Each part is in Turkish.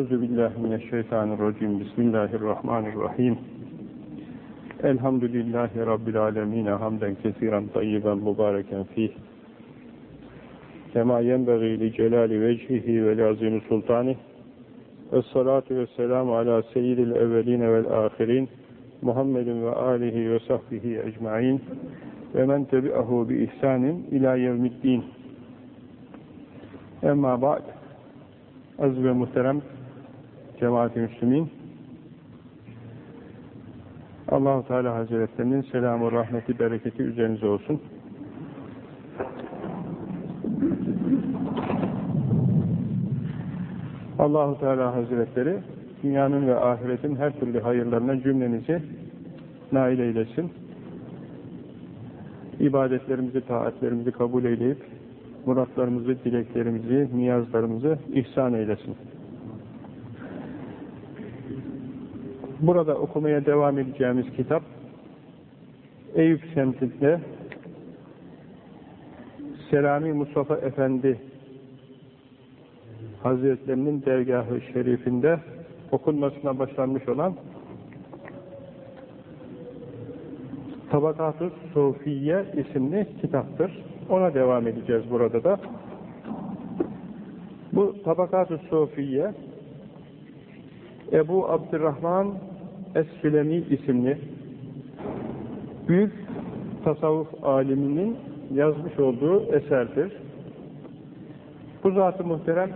Euzu billahi mineşşeytanirracim. Bismillahirrahmanirrahim. Elhamdülillahi rabbil alamin. Hamden kesiren tayyiben mübareken fih. Kema yenbagî li celali vecihi ve lazim sultanih. Esselatu vesselamu ala seyyidil evvelin vel ahirin. Muhammedin ve alihi ve sahbihi ecmaîn. Ve men tebi'ahu bi ihsanin ila yevmiddin. Emma ba'd. Aziz ve muhterem cemaat-i müslümin allah Teala Hazretlerinin selamı, rahmeti, bereketi üzerinize olsun. Allahu Teala Hazretleri dünyanın ve ahiretin her türlü hayırlarına cümlemizi nail eylesin. İbadetlerimizi, taatlerimizi kabul eyleyip muratlarımızı, dileklerimizi, niyazlarımızı ihsan eylesin. Burada okumaya devam edeceğimiz kitap Eyüp semtinde Selami Mustafa Efendi Hazretlerinin dergahı şerifinde okunmasına başlanmış olan Tabakat-ı Sofiye isimli kitaptır. Ona devam edeceğiz burada da. Bu Tabakat-ı Sofiye Ebu Abdurrahman Es-Sülemi isimli büyük tasavvuf aliminin yazmış olduğu eserdir. Bu zat-ı muhterem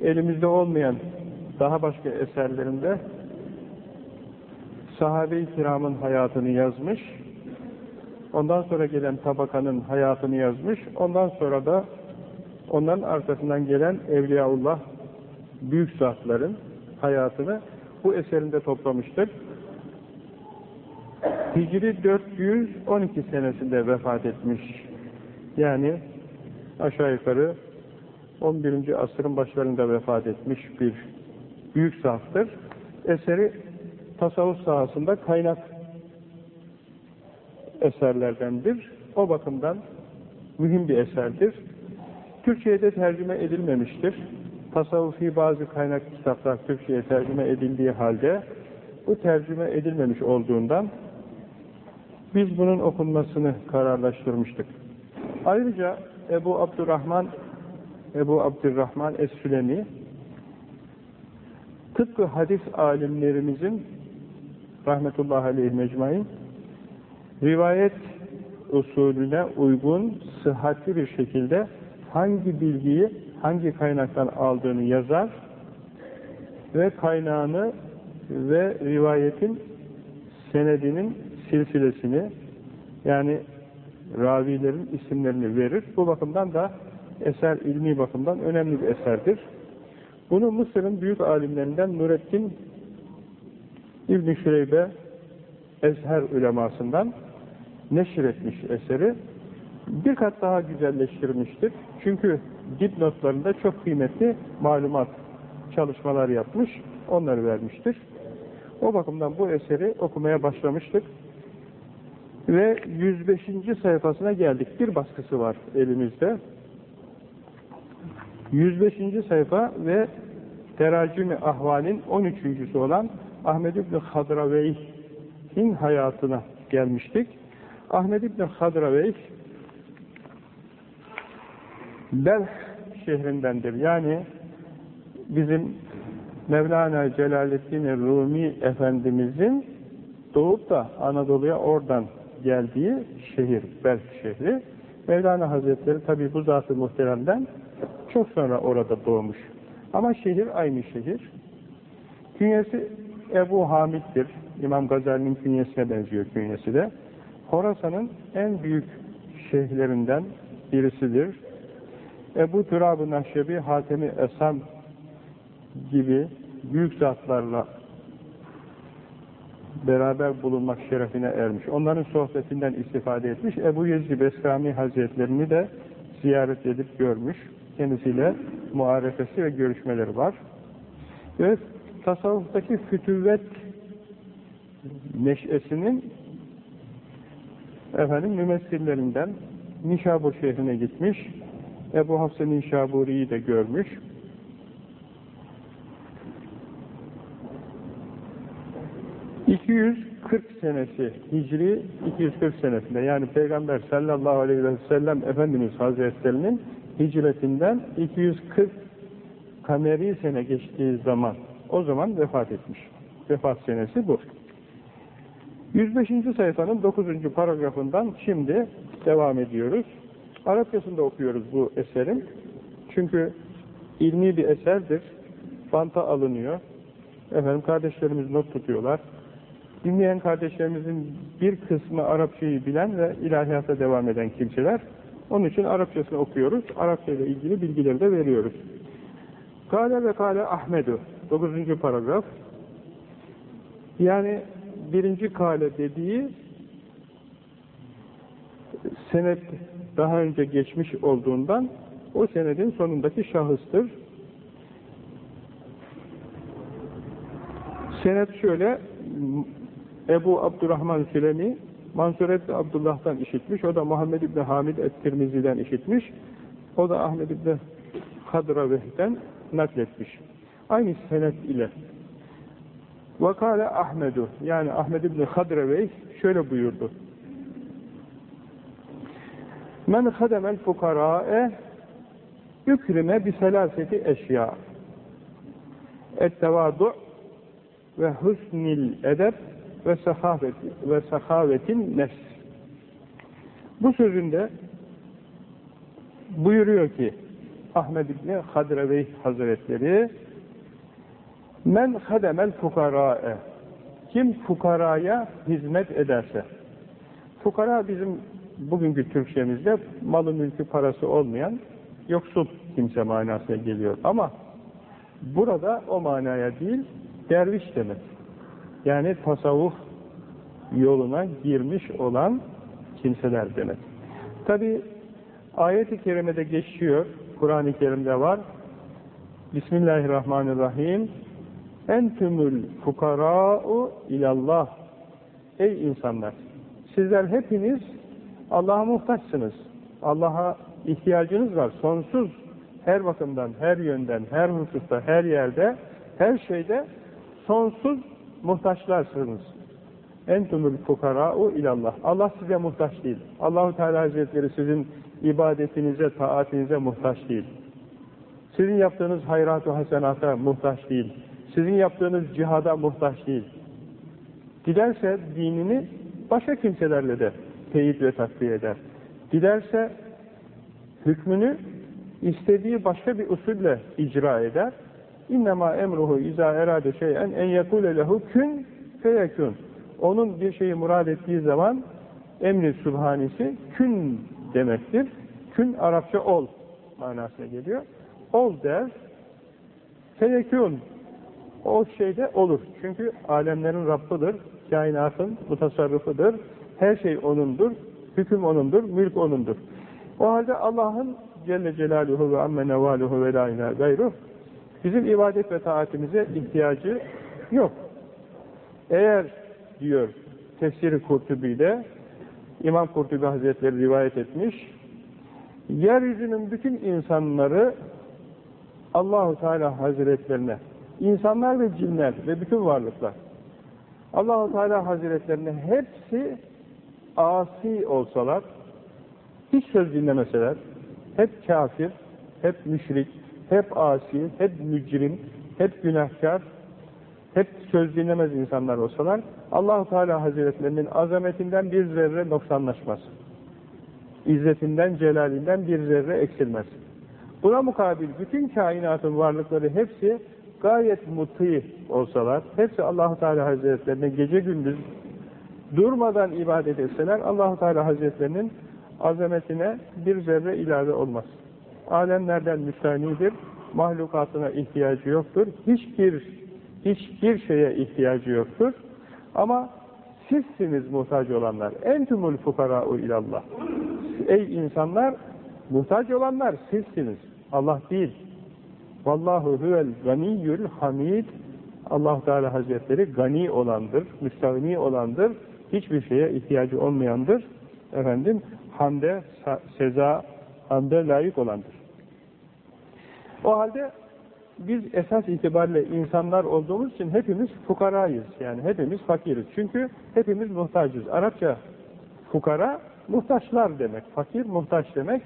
elimizde olmayan daha başka eserlerinde sahabe-i kiramın hayatını yazmış, ondan sonra gelen tabakanın hayatını yazmış, ondan sonra da onların arkasından gelen Evliyaullah büyük zatların hayatını bu eserinde toplamıştır. Hicri 412 senesinde vefat etmiş. Yani aşağı yukarı 11. asırın başlarında vefat etmiş bir büyük zattır. Eseri tasavvuf sahasında kaynak eserlerdendir. O bakımdan mühim bir eserdir. Türkçe'ye de tercüme edilmemiştir. Tasavvufi bazı kaynak kitaplar Türkçe'ye tercüme edildiği halde bu tercüme edilmemiş olduğundan biz bunun okunmasını kararlaştırmıştık. Ayrıca Ebu Abdurrahman Ebu Abdurrahman Es-Sülemi tıpkı hadis alimlerimizin rahmetullahi aleyhi mecmain rivayet usulüne uygun, sıhhatli bir şekilde hangi bilgiyi hangi kaynaktan aldığını yazar ve kaynağını ve rivayetin senedinin silsilesini yani ravilerin isimlerini verir. Bu bakımdan da eser ilmi bakımdan önemli bir eserdir. Bunu Mısır'ın büyük alimlerinden Nurettin İbn-i Şüreybe Ezher ulemasından neşretmiş eseri. Bir kat daha güzelleştirmiştir. Çünkü dipnotlarında çok kıymetli malumat, çalışmalar yapmış, onları vermiştir. O bakımdan bu eseri okumaya başlamıştık. Ve 105. sayfasına geldik. Bir baskısı var elimizde. 105. sayfa ve Teracimi Ahval'in 13.sü olan Ahmed İbni Hadraveyh'in hayatına gelmiştik. Ahmed İbni Hadraveyh Belh şehrindendir. Yani bizim Mevlana Celaleddin Rumi Efendimizin doğup da Anadolu'ya oradan geldiği şehir, Belh şehri. Mevlana Hazretleri tabi bu zat-ı muhteremden çok sonra orada doğmuş. Ama şehir aynı şehir. Künyesi Ebu Hamid'dir. İmam Gazali'nin künyesine benziyor künyesi de. Horasan'ın en büyük şehirlerinden birisidir. Ebu Turab-ı Nahşebi, Hatemi Esam gibi büyük zatlarla beraber bulunmak şerefine ermiş. Onların sohbetinden istifade etmiş. Ebu Yezid Bestami Hazretlerini de ziyaret edip görmüş. Kendisiyle muharefesi ve görüşmeleri var. Ve tasavvuftaki fütüvvet neşesinin efendim mümessillerinden Nişabur şehrine gitmiş. Ebu Hafs-ı de görmüş. ...240 senesi Hicri 240 senesinde yani Peygamber sallallahu aleyhi ve sellem Efendimiz Hazretlerinin hicretinden 240 kameri sene geçtiği zaman o zaman vefat etmiş. Vefat senesi bu. 105. sayfanın 9. paragrafından şimdi devam ediyoruz. Arapçasında okuyoruz bu eserin. Çünkü ilmi bir eserdir. Banta alınıyor. Efendim kardeşlerimiz not tutuyorlar. Dinleyen kardeşlerimizin bir kısmı Arapçayı bilen ve ilahiyata devam eden kimseler. Onun için Arapçasını okuyoruz. Arapça ile ilgili bilgileri de veriyoruz. Kale ve kale Ahmedu. 9. paragraf. Yani birinci kale dediği senet daha önce geçmiş olduğundan o senedin sonundaki şahıstır. Senet şöyle Ebu Abdurrahman Sülemi Mansur Ebni Abdullah'tan işitmiş. O da Muhammed İbni Hamid Et-Tirmizi'den işitmiş. O da Ahmed İbni Kadraveh'ten nakletmiş. Aynı senet ile. Vakale Ahmedu yani Ahmed İbni Kadraveh şöyle buyurdu. Men hademel fukara'e ükrime biselaseti eşya. Ettevadu ve husnil edeb ve sahaveti ve sahavetin nefs. Bu sözünde buyuruyor ki Ahmed İbni Hadreveyh Hazretleri Men hademel fukara'e. Kim fukaraya hizmet ederse. Fukara bizim bugünkü Türkçemizde malı mülkü parası olmayan yoksul kimse manasına geliyor. Ama burada o manaya değil derviş demek. Yani tasavvuf yoluna girmiş olan kimseler demek. Tabi ayet-i kerimede geçiyor, Kur'an-ı Kerim'de var. Bismillahirrahmanirrahim. Entümül fukara'u ilallah. Ey insanlar! Sizler hepiniz Allah'a muhtaçsınız. Allah'a ihtiyacınız var. Sonsuz her bakımdan, her yönden, her hususta, her yerde, her şeyde sonsuz muhtaçlarsınız. Entumul fukara'u ilallah. Allah size muhtaç değil. Allahu Teala Hazretleri sizin ibadetinize, taatinize muhtaç değil. Sizin yaptığınız hayrat-ı hasenata muhtaç değil. Sizin yaptığınız cihada muhtaç değil. Giderse dinini başka kimselerle de teyit ve takviye eder. Dilerse hükmünü istediği başka bir usulle icra eder. İnnemâ emruhu izâ erâde şeyen en yekûle lehu kün feyekûn. Onun bir şeyi murad ettiği zaman emri subhanisi kün demektir. Kün Arapça ol manasına geliyor. Ol der, feyekûn. O şeyde olur. Çünkü alemlerin Rabbıdır, kainatın mutasarrıfıdır, her şey O'nundur, hüküm O'nundur, mülk O'nundur. O halde Allah'ın Celle Celaluhu ve amme nevaluhu ve la ilahe gayruh bizim ibadet ve taatimize ihtiyacı yok. Eğer diyor tefsiri Kurtubi'de İmam Kurtubi Hazretleri rivayet etmiş yeryüzünün bütün insanları Allahu Teala Hazretlerine insanlar ve cinler ve bütün varlıklar Allahu Teala Hazretlerine hepsi asi olsalar, hiç söz dinlemeseler, hep kafir, hep müşrik, hep asi, hep mücrim, hep günahkar, hep söz dinlemez insanlar olsalar, Allahu Teala Hazretlerinin azametinden bir zerre noksanlaşmaz. İzzetinden, celalinden bir zerre eksilmez. Buna mukabil bütün kainatın varlıkları hepsi gayet muti olsalar, hepsi Allahu Teala Hazretlerine gece gündüz durmadan ibadet etseler Allahu Teala Hazretlerinin azametine bir zerre ilave olmaz. Alemlerden müstanidir, mahlukatına ihtiyacı yoktur. Hiçbir hiçbir şeye ihtiyacı yoktur. Ama sizsiniz muhtaç olanlar. Entumul fukara'u ilallah. Ey insanlar, muhtaç olanlar sizsiniz. Allah değil. Vallahu huvel ganiyyül hamid. allah Teala Hazretleri gani olandır, müstahni olandır, hiçbir şeye ihtiyacı olmayandır. Efendim, hamde, seza, hamde layık olandır. O halde biz esas itibariyle insanlar olduğumuz için hepimiz fukarayız. Yani hepimiz fakiriz. Çünkü hepimiz muhtacız. Arapça fukara, muhtaçlar demek. Fakir, muhtaç demek.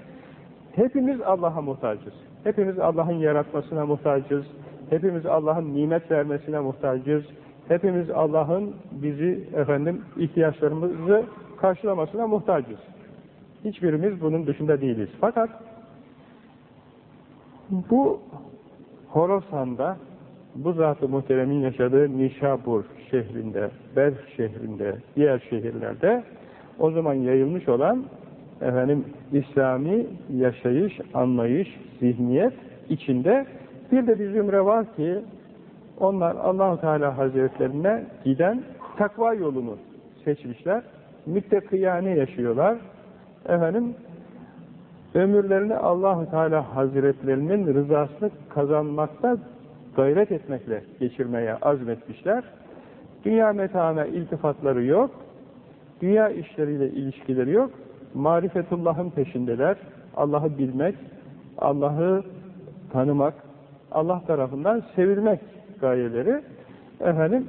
Hepimiz Allah'a muhtacız. Hepimiz Allah'ın yaratmasına muhtacız. Hepimiz Allah'ın nimet vermesine muhtacız. Hepimiz Allah'ın bizi efendim ihtiyaçlarımızı karşılamasına muhtacız. Hiçbirimiz bunun dışında değiliz. Fakat bu Horasan'da bu zat-ı muhteremin yaşadığı Nişabur şehrinde, Belh şehrinde, diğer şehirlerde o zaman yayılmış olan efendim İslami yaşayış, anlayış, zihniyet içinde bir de bir zümre var ki onlar Allahu Teala Hazretlerine giden takva yolunu seçmişler. Müttekiyane yaşıyorlar. Efendim ömürlerini Allahu Teala Hazretlerinin rızasını kazanmakta gayret etmekle geçirmeye azmetmişler. Dünya metaına iltifatları yok. Dünya işleriyle ilişkileri yok. Marifetullah'ın peşindeler. Allah'ı bilmek, Allah'ı tanımak, Allah tarafından sevilmek gayeleri. Efendim,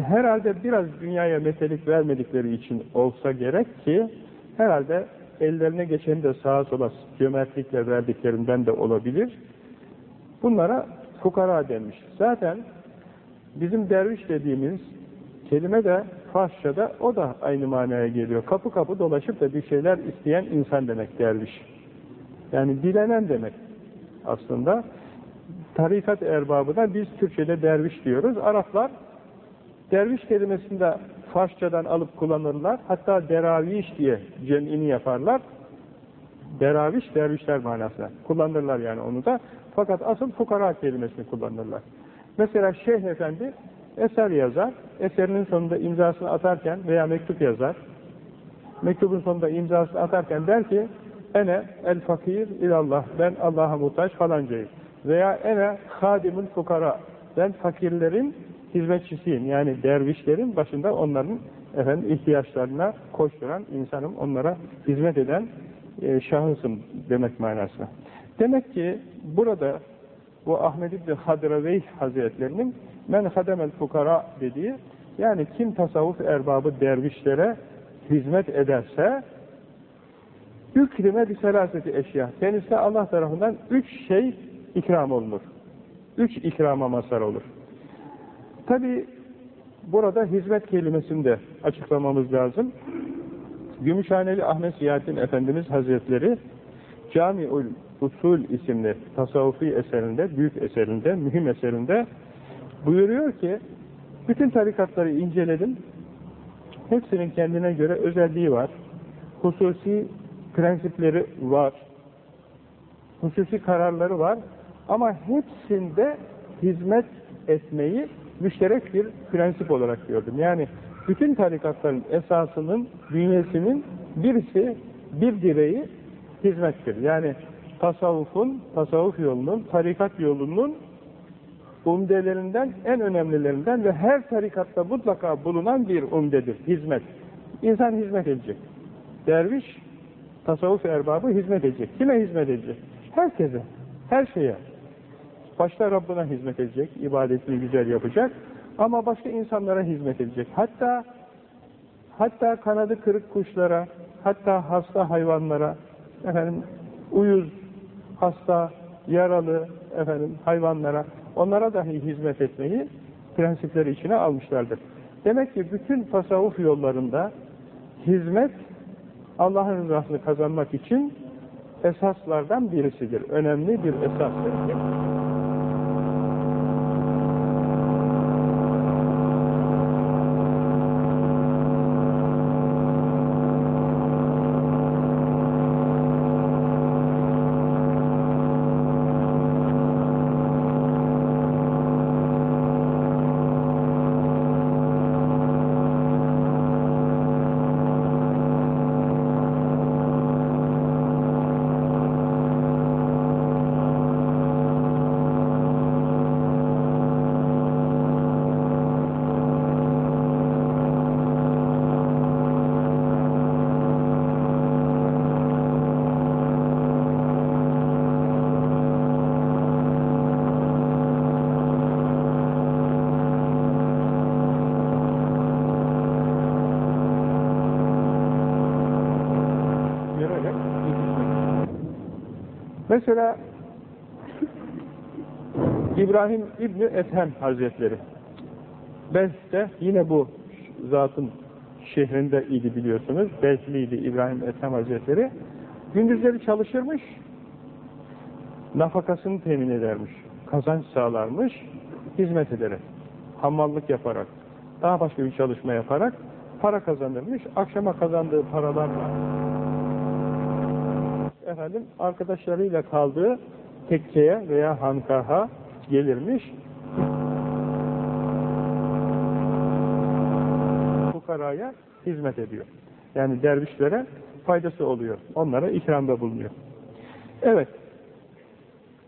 herhalde biraz dünyaya metelik vermedikleri için olsa gerek ki, herhalde ellerine geçeni de sağa sola cömertlikle verdiklerinden de olabilir. Bunlara fukara denmiş. Zaten bizim derviş dediğimiz kelime de Farsçada o da aynı manaya geliyor. Kapı kapı dolaşıp da bir şeyler isteyen insan demek derviş. Yani dilenen demek aslında. Tarikat erbabına biz Türkçe'de derviş diyoruz. Araplar derviş kelimesini de Farsçadan alıp kullanırlar. Hatta deraviş diye cem'ini yaparlar. Deraviş, dervişler manasına. Kullanırlar yani onu da. Fakat asıl fukara kelimesini kullanırlar. Mesela Şeyh Efendi eser yazar. Eserinin sonunda imzasını atarken veya mektup yazar. Mektubun sonunda imzasını atarken der ki ene el fakir ilallah ben Allah'a muhtaç falancayım. Veya ene hadimul fukara ben fakirlerin hizmetçisiyim. Yani dervişlerin başında onların efendim ihtiyaçlarına koşturan insanım, onlara hizmet eden e, şahısım demek manasına. Demek ki burada bu Ahmed İbni Hadraveyh Hazretlerinin men hademel fukara dediği yani kim tasavvuf erbabı dervişlere hizmet ederse ükrime bir selaseti eşya. Kendisine Allah tarafından üç şey ikram olunur. Üç ikrama mazhar olur. Tabi burada hizmet kelimesini de açıklamamız lazım. Gümüşhaneli Ahmet Ziyaddin Efendimiz Hazretleri Cami'ül Usul isimli tasavvufi eserinde, büyük eserinde, mühim eserinde buyuruyor ki bütün tarikatları inceledim. Hepsinin kendine göre özelliği var. Hususi prensipleri var. Hususi kararları var. Ama hepsinde hizmet etmeyi müşterek bir prensip olarak gördüm. Yani bütün tarikatların esasının, bünyesinin birisi, bir direği hizmettir. Yani tasavvufun, tasavvuf yolunun, tarikat yolunun umdelerinden, en önemlilerinden ve her tarikatta mutlaka bulunan bir umdedir, hizmet. İnsan hizmet edecek. Derviş, tasavvuf erbabı hizmet edecek. Kime hizmet edecek? Herkese, her şeye. Başta Rabbına hizmet edecek, ibadetini güzel yapacak ama başka insanlara hizmet edecek. Hatta hatta kanadı kırık kuşlara, hatta hasta hayvanlara, efendim uyuz, hasta, yaralı efendim hayvanlara, onlara dahi hizmet etmeyi prensipleri içine almışlardır. Demek ki bütün tasavvuf yollarında hizmet Allah'ın rızasını kazanmak için esaslardan birisidir. Önemli bir esastır. Mesela İbrahim İbni Ethem Hazretleri Belh'te yine bu zatın şehrinde idi biliyorsunuz. Belhliydi İbrahim Ethem Hazretleri. Gündüzleri çalışırmış, nafakasını temin edermiş, kazanç sağlarmış, hizmet ederek, hamallık yaparak, daha başka bir çalışma yaparak para kazanırmış. Akşama kazandığı paralarla efendim arkadaşlarıyla kaldığı tekkeye veya hankaha gelirmiş. Fukaraya hizmet ediyor. Yani dervişlere faydası oluyor. Onlara ikramda bulunuyor. Evet.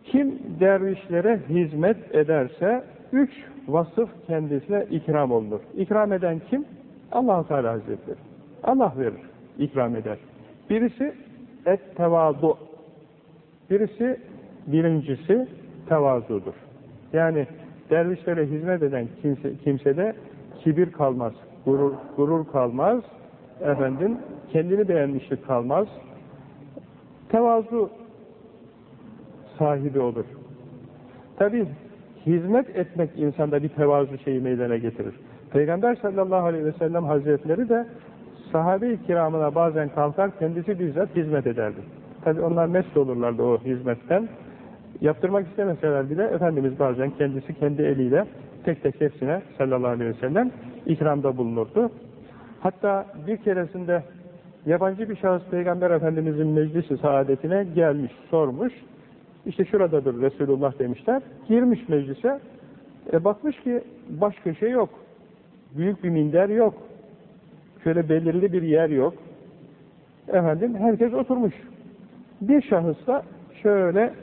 Kim dervişlere hizmet ederse üç vasıf kendisine ikram olunur. İkram eden kim? allah Teala Hazretleri. Allah verir, ikram eder. Birisi et tevazu. Birisi birincisi tevazudur. Yani dervişlere hizmet eden kimse, kimsede kibir kalmaz, gurur, gurur kalmaz, efendim kendini beğenmişlik kalmaz, tevazu sahibi olur. Tabi hizmet etmek insanda bir tevazu şeyi meydana getirir. Peygamber sallallahu aleyhi ve sellem hazretleri de sahabe-i kiramına bazen kalkar, kendisi bizzat hizmet ederdi. Tabi onlar mest olurlardı o hizmetten. Yaptırmak istemeseler bile Efendimiz bazen kendisi kendi eliyle tek tek hepsine sallallahu aleyhi ve sellem ikramda bulunurdu. Hatta bir keresinde yabancı bir şahıs Peygamber Efendimizin meclisi saadetine gelmiş, sormuş. İşte şuradadır Resulullah demişler. Girmiş meclise, e bakmış ki baş köşe yok. Büyük bir minder yok. Şöyle belirli bir yer yok. Efendim herkes oturmuş. Bir şahıs da şöyle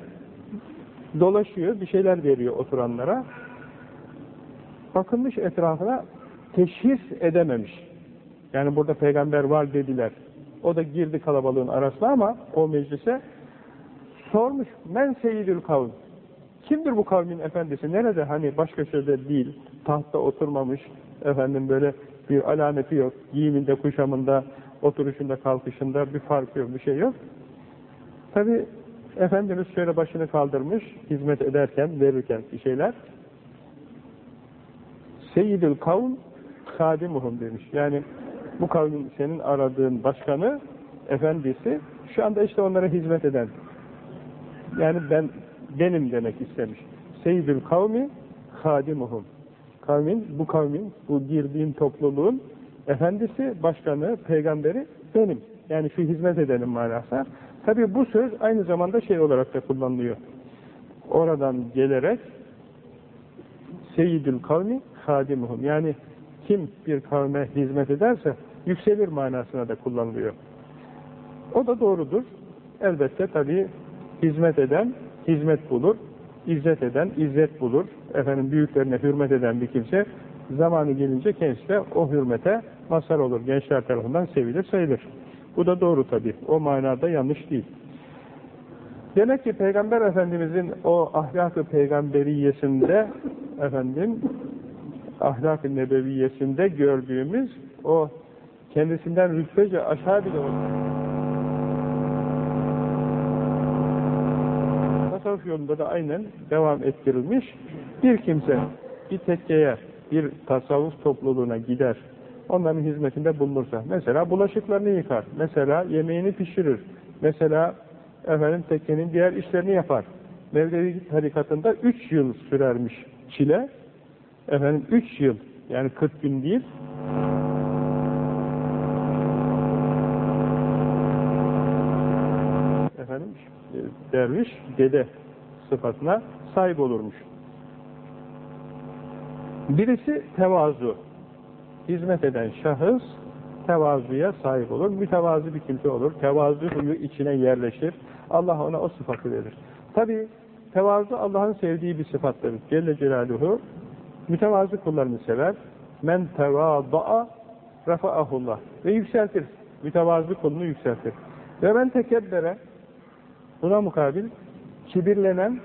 dolaşıyor, bir şeyler veriyor oturanlara. Bakılmış etrafına teşhis edememiş. Yani burada peygamber var dediler. O da girdi kalabalığın arasına ama o meclise sormuş. Men seyyidül kavm. Kimdir bu kavmin efendisi? Nerede? Hani baş köşede değil, tahtta oturmamış, efendim böyle bir alameti yok. Giyiminde, kuşamında, oturuşunda, kalkışında bir fark yok, bir şey yok. Tabi Efendimiz şöyle başını kaldırmış, hizmet ederken, verirken bir şeyler. Seyyidül kavm hadimuhum demiş. Yani bu kavmin senin aradığın başkanı, efendisi, şu anda işte onlara hizmet eden. Yani ben benim demek istemiş. Seyyidül kavmi hadimuhum. Kavmin, bu kavmin, bu girdiğim topluluğun efendisi, başkanı, peygamberi benim. Yani şu hizmet edenim manası. Tabi bu söz aynı zamanda şey olarak da kullanılıyor. Oradan gelerek Seyyidül kavmi hadimuhum. Yani kim bir kavme hizmet ederse yükselir manasına da kullanılıyor. O da doğrudur. Elbette tabi hizmet eden hizmet bulur, izzet eden izzet bulur. Efendim büyüklerine hürmet eden bir kimse zamanı gelince kendisi de o hürmete mazhar olur. Gençler tarafından sevilir, sayılır. Bu da doğru tabi. O manada yanlış değil. Demek ki Peygamber Efendimizin o ahlak-ı peygamberiyesinde efendim ahlak-ı nebeviyesinde gördüğümüz o kendisinden rütbece aşağı bile olsa tasavvuf yolunda da aynen devam ettirilmiş. Bir kimse bir tekkeye, bir tasavvuf topluluğuna gider, onların hizmetinde bulunursa, mesela bulaşıklarını yıkar, mesela yemeğini pişirir, mesela efendim tekkenin diğer işlerini yapar. Mevlevi tarikatında üç yıl sürermiş çile, efendim üç yıl, yani 40 gün değil, efendim derviş dede sıfatına sahip olurmuş. Birisi tevazu. Hizmet eden şahıs tevazuya sahip olur. Mütevazı bir kimse olur. Tevazu huyu içine yerleşir. Allah ona o sıfatı verir. Tabi tevazu Allah'ın sevdiği bir sıfattır. Celle Celaluhu mütevazı kullarını sever. Men tevada'a rafa'ahullah. Ve yükseltir. Mütevazı kulunu yükseltir. Ve men tekebbere buna mukabil kibirlenen,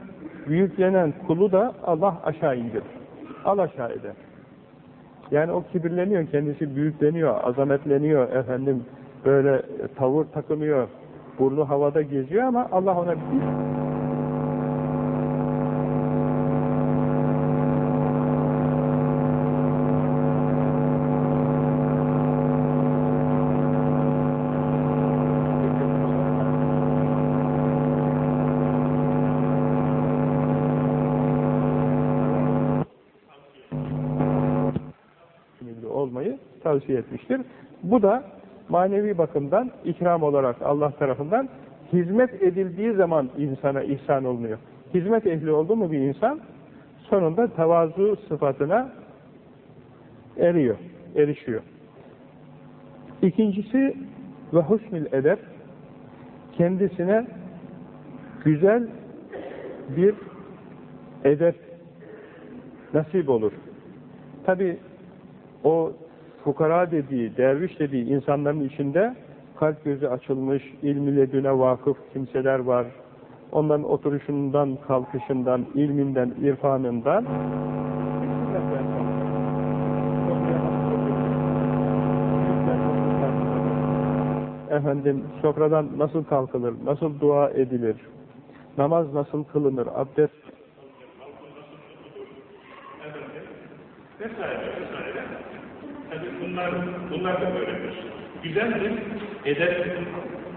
büyüklenen kulu da Allah aşağı indirir. Al aşağı eder. Yani o kibirleniyor, kendisi büyükleniyor, azametleniyor, efendim böyle tavır takınıyor, burnu havada geziyor ama Allah ona bir olmayı tavsiye etmiştir. Bu da manevi bakımdan ikram olarak Allah tarafından hizmet edildiği zaman insana ihsan olunuyor. Hizmet ehli oldu mu bir insan sonunda tevazu sıfatına eriyor, erişiyor. İkincisi ve husnül edep kendisine güzel bir edep nasip olur. Tabi o fukara dediği, derviş dediği insanların içinde kalp gözü açılmış, ilmi ledüne vakıf kimseler var. Onların oturuşundan, kalkışından, ilminden, irfanından efendim sofradan nasıl kalkılır, nasıl dua edilir, namaz nasıl kılınır, abdest vesaire vesaire. Tabii bunlar, da böyledir. Güzel bir edep,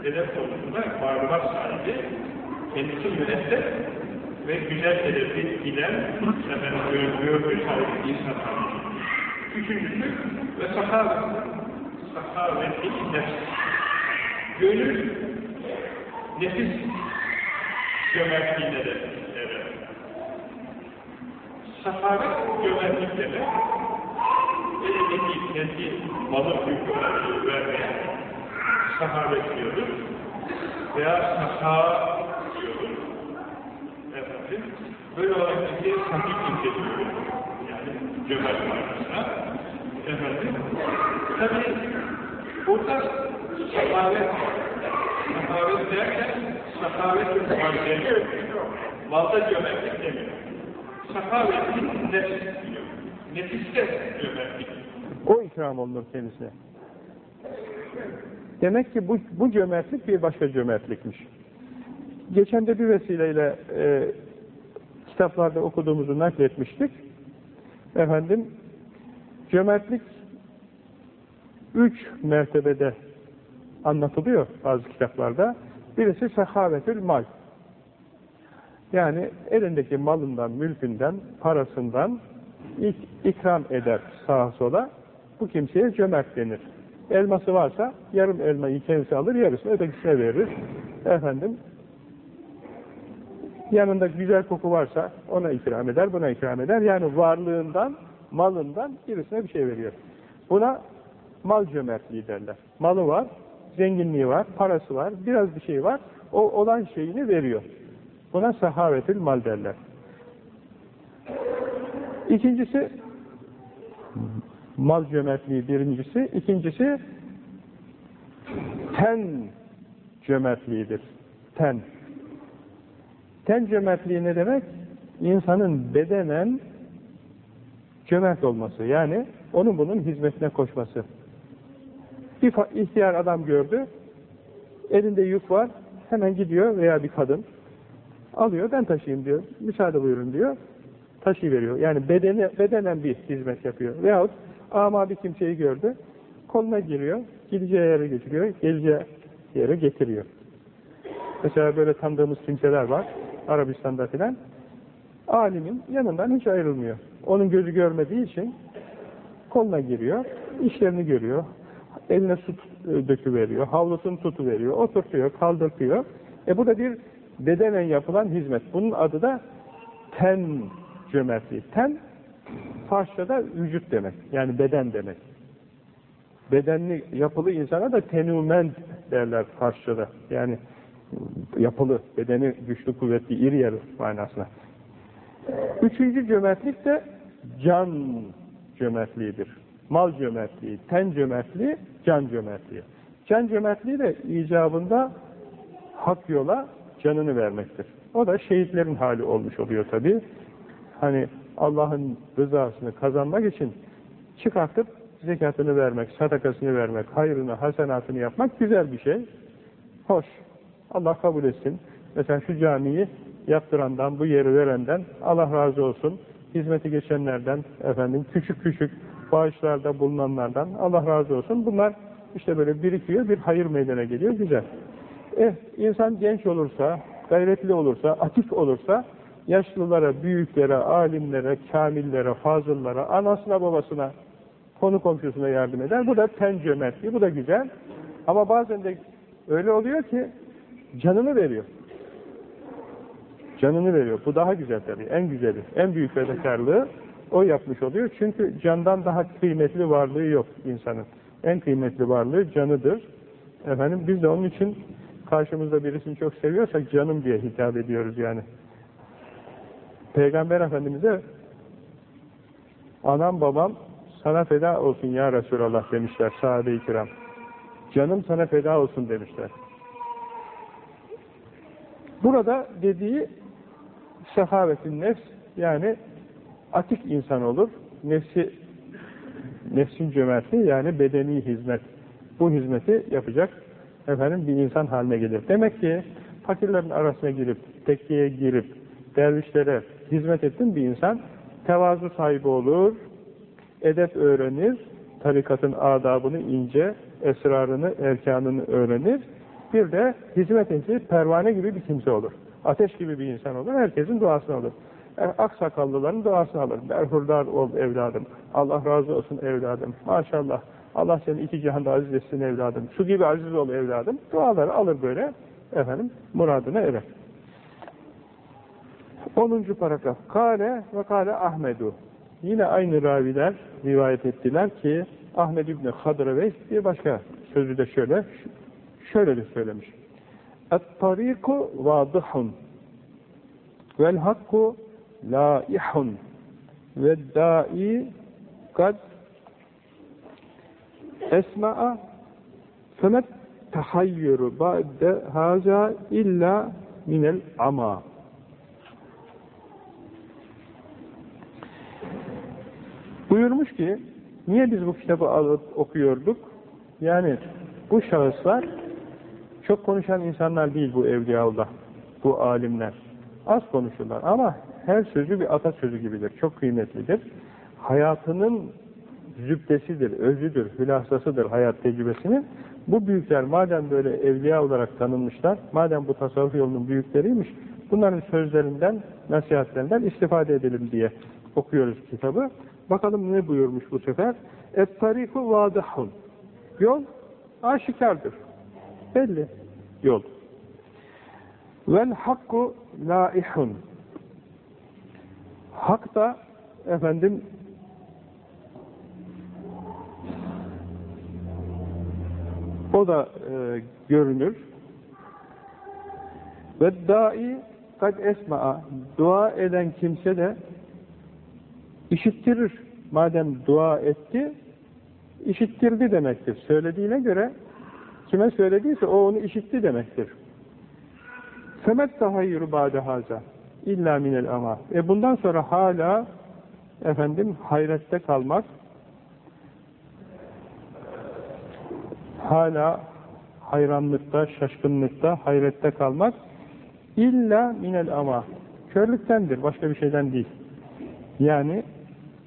edep konusunda malumat sahibi, kendisi mürettep ve güzel edebi bilen, efendim, görgü sahibi insan tanır. Üçüncüsü ve sahavet, sahaveti nefs. Gönül, nefis cömertliğine de evet. Sahavet cömertlik demek, elindeki kendi malı mülkü olarak vermeye sahavet diyoruz veya saha diyoruz. Efendim, böyle olarak bir sahip kimse diyoruz. Yani cömert manasına. Efendim, tabi burada sahavet sahavet derken sahavet malzeme malda cömertlik demiyor. Sahavetin nefis diyor. Nefiste cömertlik. İkram olunur kendisine. Demek ki bu, bu cömertlik bir başka cömertlikmiş. Geçen de bir vesileyle e, kitaplarda okuduğumuzu nakletmiştik. Efendim, cömertlik üç mertebede anlatılıyor bazı kitaplarda. Birisi sehavetül mal. Yani elindeki malından, mülkünden, parasından ik ikram eder sağa sola. Bu kimseye cömert denir. Elması varsa yarım elmayı kendisi alır, yarısını ötekisine verir. Efendim, yanında güzel koku varsa ona ikram eder, buna ikram eder. Yani varlığından, malından birisine bir şey veriyor. Buna mal cömertliği derler. Malı var, zenginliği var, parası var, biraz bir şey var. O olan şeyini veriyor. Buna sahavetül mal derler. İkincisi mal cömertliği birincisi. ikincisi ten cömertliğidir. Ten. Ten cömertliği ne demek? İnsanın bedenen cömert olması. Yani onun bunun hizmetine koşması. Bir ihtiyar adam gördü, elinde yük var, hemen gidiyor veya bir kadın alıyor, ben taşıyayım diyor, müsaade buyurun diyor, taşıyıveriyor. Yani bedeni, bedenen bir hizmet yapıyor. Veyahut ama bir kimseyi gördü, koluna giriyor, gideceği yere götürüyor, geleceği yere getiriyor. Mesela böyle tanıdığımız kimseler var, Arabistan'da filan, alimin yanından hiç ayrılmıyor. Onun gözü görmediği için koluna giriyor, işlerini görüyor, eline su e, döküveriyor, havlusunu tutuveriyor, oturtuyor, kaldırtıyor. E bu da bir bedenen yapılan hizmet. Bunun adı da ten cömertliği. Ten, Farsçada vücut demek. Yani beden demek. Bedenli, yapılı insana da tenümen derler Farsçada. Yani yapılı, bedeni güçlü, kuvvetli, iri yarı manasına. Üçüncü cömertlik de can cömertliğidir. Mal cömertliği, ten cömertliği, can cömertliği. Can cömertliği de icabında hak yola canını vermektir. O da şehitlerin hali olmuş oluyor tabi. Hani Allah'ın rızasını kazanmak için çıkartıp zekatını vermek, sadakasını vermek, hayrını, hasenatını yapmak güzel bir şey. Hoş. Allah kabul etsin. Mesela şu camiyi yaptırandan, bu yeri verenden Allah razı olsun. Hizmeti geçenlerden, efendim küçük küçük bağışlarda bulunanlardan Allah razı olsun. Bunlar işte böyle birikiyor, bir hayır meydana geliyor, güzel. Eh, insan genç olursa, gayretli olursa, atik olursa, yaşlılara, büyüklere, alimlere, kamillere, fazıllara, anasına babasına Konu komşusuna yardım eder. Bu da ten cömertliği, bu da güzel. Ama bazen de öyle oluyor ki canını veriyor. Canını veriyor. Bu daha güzel tabii. En güzeli. En büyük fedakarlığı o yapmış oluyor. Çünkü candan daha kıymetli varlığı yok insanın. En kıymetli varlığı canıdır. Efendim biz de onun için karşımızda birisini çok seviyorsak canım diye hitap ediyoruz yani. Peygamber Efendimiz'e anam babam sana feda olsun ya Resulallah demişler sahabe-i kiram. Canım sana feda olsun demişler. Burada dediği sehavetin nefs yani atik insan olur. Nefsi nefsin cömertliği yani bedeni hizmet. Bu hizmeti yapacak efendim bir insan haline gelir. Demek ki fakirlerin arasına girip, tekkeye girip, dervişlere hizmet ettin bir insan tevazu sahibi olur, edep öğrenir, tarikatın adabını ince, esrarını, erkanını öğrenir. Bir de hizmet ehli pervane gibi bir kimse olur. Ateş gibi bir insan olur. Herkesin duasını alır. Aksakallıların duasını alır. Berhurdar ol evladım. Allah razı olsun evladım. Maşallah. Allah seni iki cihanda aziz etsin evladım. Su gibi aziz ol evladım. Duaları alır böyle. Efendim muradına erer. 10. paragraf. Kale ve kale Ahmedu. Yine aynı raviler rivayet ettiler ki Ahmed İbni Hadraveys bir başka sözü de şöyle şöyle de söylemiş. Et-tariku vadihun vel hakku laihun ve da'i kad esma'a femet tahayyuru ba'de haza illa minel ama buyurmuş ki niye biz bu kitabı alıp okuyorduk yani bu şahıslar çok konuşan insanlar değil bu evliyaullah bu alimler az konuşurlar ama her sözü bir atasözü gibidir çok kıymetlidir hayatının zübdesidir, özüdür, hülasasıdır hayat tecrübesinin. Bu büyükler madem böyle evliya olarak tanınmışlar, madem bu tasavvuf yolunun büyükleriymiş, bunların sözlerinden, nasihatlerinden istifade edelim diye okuyoruz kitabı. Bakalım ne buyurmuş bu sefer? Et-tariku vadihun. Yol aşikardır. Belli yol. Vel hakku laihun. Hak da efendim O da e, görünür. Ve dai kad esma'a dua eden kimse de işittirir. Madem dua etti, işittirdi demektir. Söylediğine göre kime söylediyse o onu işitti demektir. Femet tahayyuru ba'de haza illa minel ama. E bundan sonra hala efendim hayrette kalmak hala hayranlıkta, şaşkınlıkta, hayrette kalmak illa minel ama körlüktendir, başka bir şeyden değil. Yani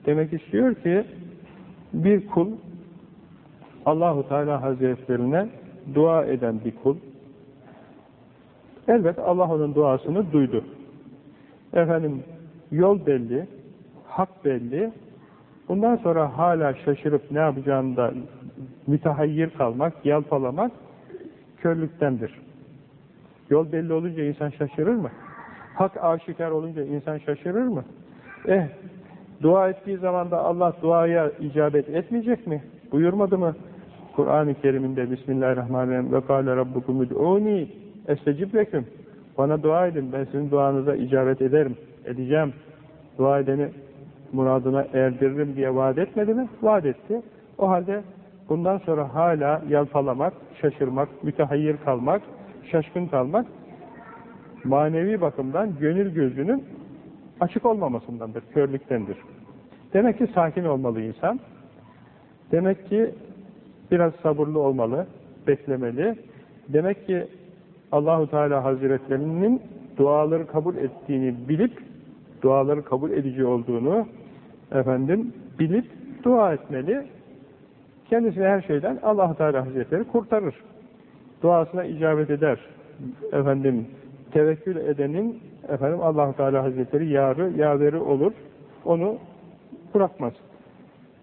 demek istiyor ki bir kul Allahu Teala Hazretlerine dua eden bir kul elbet Allah onun duasını duydu. Efendim yol belli, hak belli. Bundan sonra hala şaşırıp ne yapacağını da mütehayyir kalmak, yalpalamak körlüktendir. Yol belli olunca insan şaşırır mı? Hak aşikar olunca insan şaşırır mı? Eh, dua ettiği zaman da Allah duaya icabet etmeyecek mi? Buyurmadı mı? Kur'an-ı Kerim'inde Bismillahirrahmanirrahim ve kâle rabbukum ud'ûni estecib leküm bana dua edin, ben sizin duanıza icabet ederim, edeceğim. Dua edeni muradına erdiririm diye vaat etmedi mi? Vaat etti. O halde bundan sonra hala yalpalamak, şaşırmak, mütehayyir kalmak, şaşkın kalmak manevi bakımdan gönül gözünün açık olmamasındandır, körlüktendir. Demek ki sakin olmalı insan. Demek ki biraz sabırlı olmalı, beklemeli. Demek ki Allahu Teala Hazretlerinin duaları kabul ettiğini bilip duaları kabul edici olduğunu efendim bilip dua etmeli. Kendisini her şeyden allah Teala Hazretleri kurtarır. Duasına icabet eder. Efendim tevekkül edenin efendim allah Teala Hazretleri yarı, yaveri olur. Onu bırakmaz.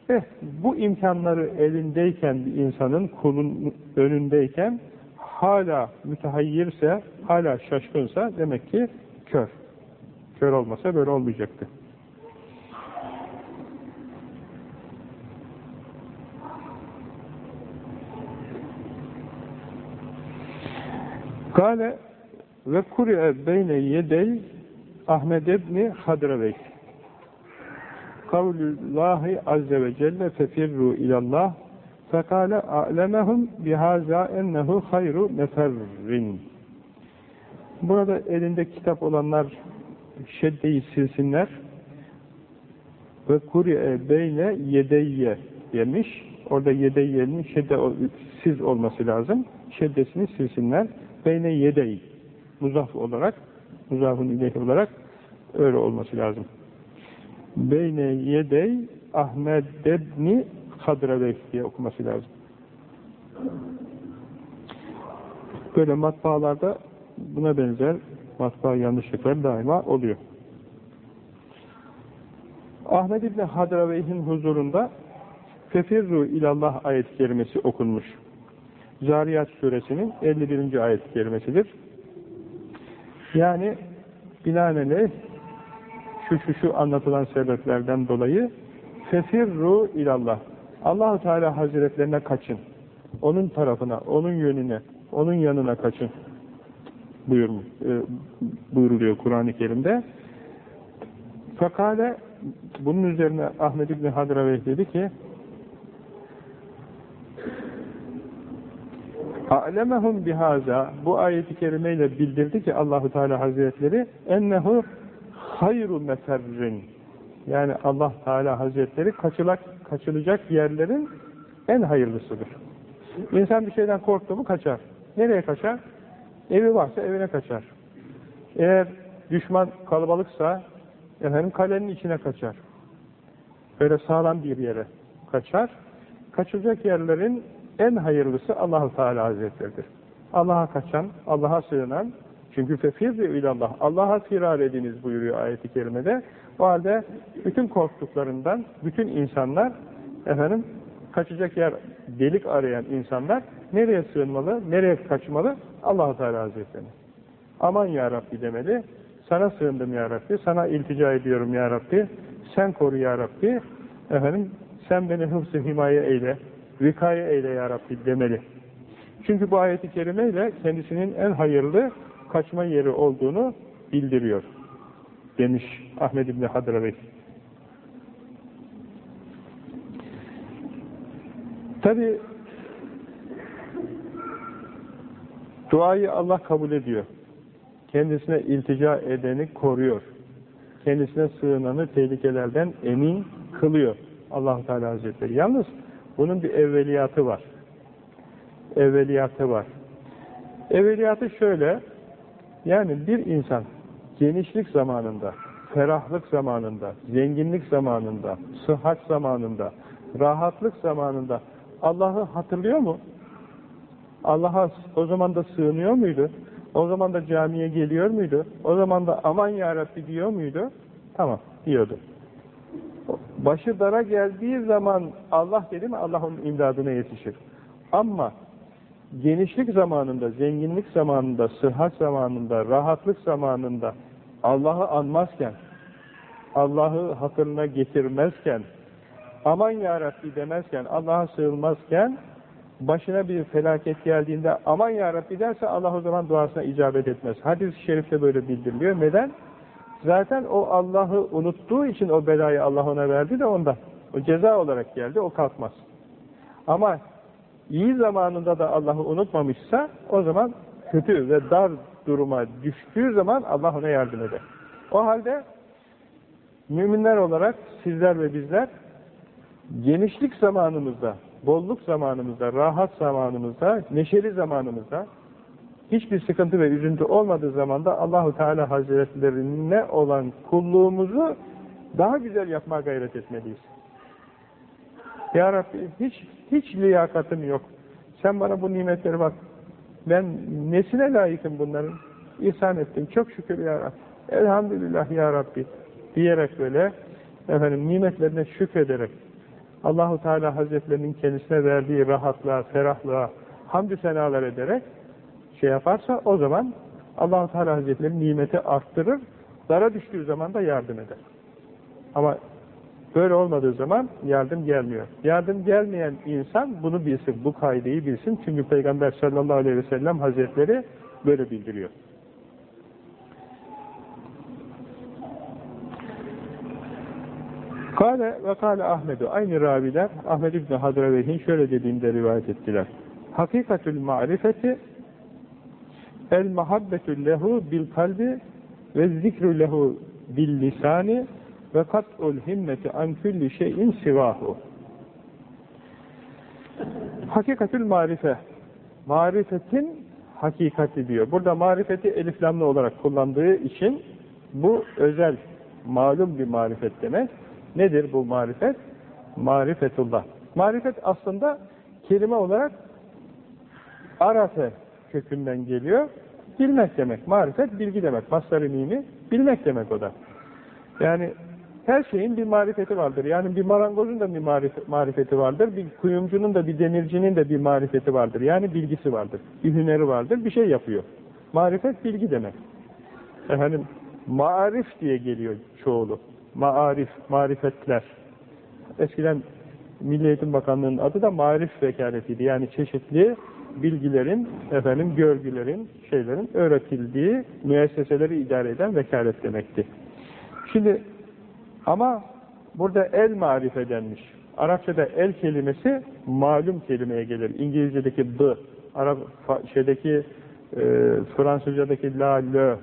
Eh, bu imkanları elindeyken bir insanın kulun önündeyken hala mütehayyirse, hala şaşkınsa demek ki kör. Kör olmasa böyle olmayacaktı. Kale ve kuri'e beyne yedey Ahmed ebni Hadravey kavlullahi azze ve celle fefirru ilallah. Fekale a'lemehum bihaza ennehu hayru neferrin burada elinde kitap olanlar şeddeyi silsinler. Ve kuri'e beyne yedeyye demiş. Orada yedeyyenin şedde siz olması lazım. Şeddesini silsinler. Beyne yedey muzaf olarak muzafın ileyh olarak öyle olması lazım. Beyne yedey Ahmed debni Hadraveyh diye okuması lazım. Böyle matbaalarda buna benzer matbaa yanlışlıklar daima oluyor. Ahmed İbni Hadraveyh'in huzurunda Fefirru ilallah ayet-i kerimesi okunmuş. Zariyat suresinin 51. ayet-i kerimesidir. Yani binaenaleyh şu şu şu anlatılan sebeplerden dolayı fefirru ilallah. Allahu Teala Hazretlerine kaçın. Onun tarafına, onun yönüne, onun yanına kaçın. Buyurmuş, e, buyuruluyor Kur'an-ı Kerim'de. Fakale bunun üzerine Ahmed İbni Hadraveh dedi ki A'lemehum bihaza bu ayeti kerimeyle bildirdi ki Allahu Teala Hazretleri ennehu hayru meferrin yani Allah Teala Hazretleri kaçılak, kaçılacak yerlerin en hayırlısıdır. İnsan bir şeyden korktu mu kaçar. Nereye kaçar? Evi varsa evine kaçar. Eğer düşman kalabalıksa efendim kalenin içine kaçar. Böyle sağlam bir yere kaçar. Kaçılacak yerlerin en hayırlısı Allahu Teala Hazretleridir. Allah'a kaçan, Allah'a sığınan, çünkü fefirri ilallah, Allah'a firar ediniz buyuruyor ayeti kerimede. O halde bütün korktuklarından, bütün insanlar, efendim, kaçacak yer, delik arayan insanlar, nereye sığınmalı, nereye kaçmalı? Allahu Teala Hazretleri. Aman ya Rabbi demeli, sana sığındım ya Rabbi, sana iltica ediyorum ya Rabbi, sen koru ya Rabbi, efendim, sen beni hıfz himaye eyle, vikaye eyle ya Rabbi demeli. Çünkü bu ayeti kerimeyle kendisinin en hayırlı kaçma yeri olduğunu bildiriyor. Demiş Ahmed İbni Hadrabey. Tabi duayı Allah kabul ediyor. Kendisine iltica edeni koruyor. Kendisine sığınanı tehlikelerden emin kılıyor allah Teala Hazretleri. Yalnız bunun bir evveliyatı var. Evveliyatı var. Evveliyatı şöyle, yani bir insan genişlik zamanında, ferahlık zamanında, zenginlik zamanında, sıhhat zamanında, rahatlık zamanında Allah'ı hatırlıyor mu? Allah'a o zaman da sığınıyor muydu? O zaman da camiye geliyor muydu? O zaman da aman yarabbi diyor muydu? Tamam, diyordu. Başı dara geldiği zaman Allah dedi mi Allah onun imdadına yetişir. Ama genişlik zamanında, zenginlik zamanında, sıhhat zamanında, rahatlık zamanında Allah'ı anmazken, Allah'ı hatırına getirmezken, aman ya Rabbi demezken, Allah'a sığılmazken, başına bir felaket geldiğinde aman ya Rabbi derse Allah o zaman duasına icabet etmez. Hadis-i şerifte böyle bildiriliyor. Neden? Zaten o Allah'ı unuttuğu için o belayı Allah ona verdi de ondan. O ceza olarak geldi, o kalkmaz. Ama iyi zamanında da Allah'ı unutmamışsa o zaman kötü ve dar duruma düştüğü zaman Allah ona yardım eder. O halde müminler olarak sizler ve bizler genişlik zamanımızda, bolluk zamanımızda, rahat zamanımızda, neşeli zamanımızda hiçbir sıkıntı ve üzüntü olmadığı zamanda Allahu Teala Hazretlerine olan kulluğumuzu daha güzel yapmaya gayret etmeliyiz. Ya Rabbi hiç hiç liyakatım yok. Sen bana bu nimetleri bak. Ben nesine layıkım bunların? İhsan ettin. Çok şükür ya Rabbi. Elhamdülillah ya Rabbi diyerek böyle efendim nimetlerine şükrederek Allahu Teala Hazretlerinin kendisine verdiği rahatlığa, ferahlığa hamdü senalar ederek şey yaparsa o zaman Allahu Teala Hazretleri nimeti arttırır, dara düştüğü zaman da yardım eder. Ama böyle olmadığı zaman yardım gelmiyor. Yardım gelmeyen insan bunu bilsin, bu kaideyi bilsin. Çünkü Peygamber sallallahu aleyhi ve sellem Hazretleri böyle bildiriyor. Kale ve kale Ahmedu. Aynı raviler Ahmed İbni Hadraveyh'in şöyle dediğinde rivayet ettiler. Hakikatül marifeti el muhabbetü lehu bil kalbi ve zikrü lehu bil lisani ve kat'ul himmeti an külli şeyin sivahu. Hakikatül marife. Marifetin hakikati diyor. Burada marifeti eliflamlı olarak kullandığı için bu özel, malum bir marifet demek. Nedir bu marifet? Marifetullah. Marifet aslında kelime olarak arafe kökünden geliyor. Bilmek demek. Marifet bilgi demek. Masları mimi bilmek demek o da. Yani her şeyin bir marifeti vardır. Yani bir marangozun da bir marif marifeti vardır. Bir kuyumcunun da bir demircinin de bir marifeti vardır. Yani bilgisi vardır. Bir hüneri vardır. Bir şey yapıyor. Marifet bilgi demek. Efendim marif diye geliyor çoğulu. Maarif, marifetler. Eskiden Milli Eğitim Bakanlığı'nın adı da marif vekaletiydi. Yani çeşitli bilgilerin, efendim görgülerin, şeylerin öğretildiği müesseseleri idare eden vekalet demekti. Şimdi ama burada el marife denmiş. Arapçada el kelimesi malum kelimeye gelir. İngilizce'deki the, Arap şeydeki e, Fransızca'daki la, le,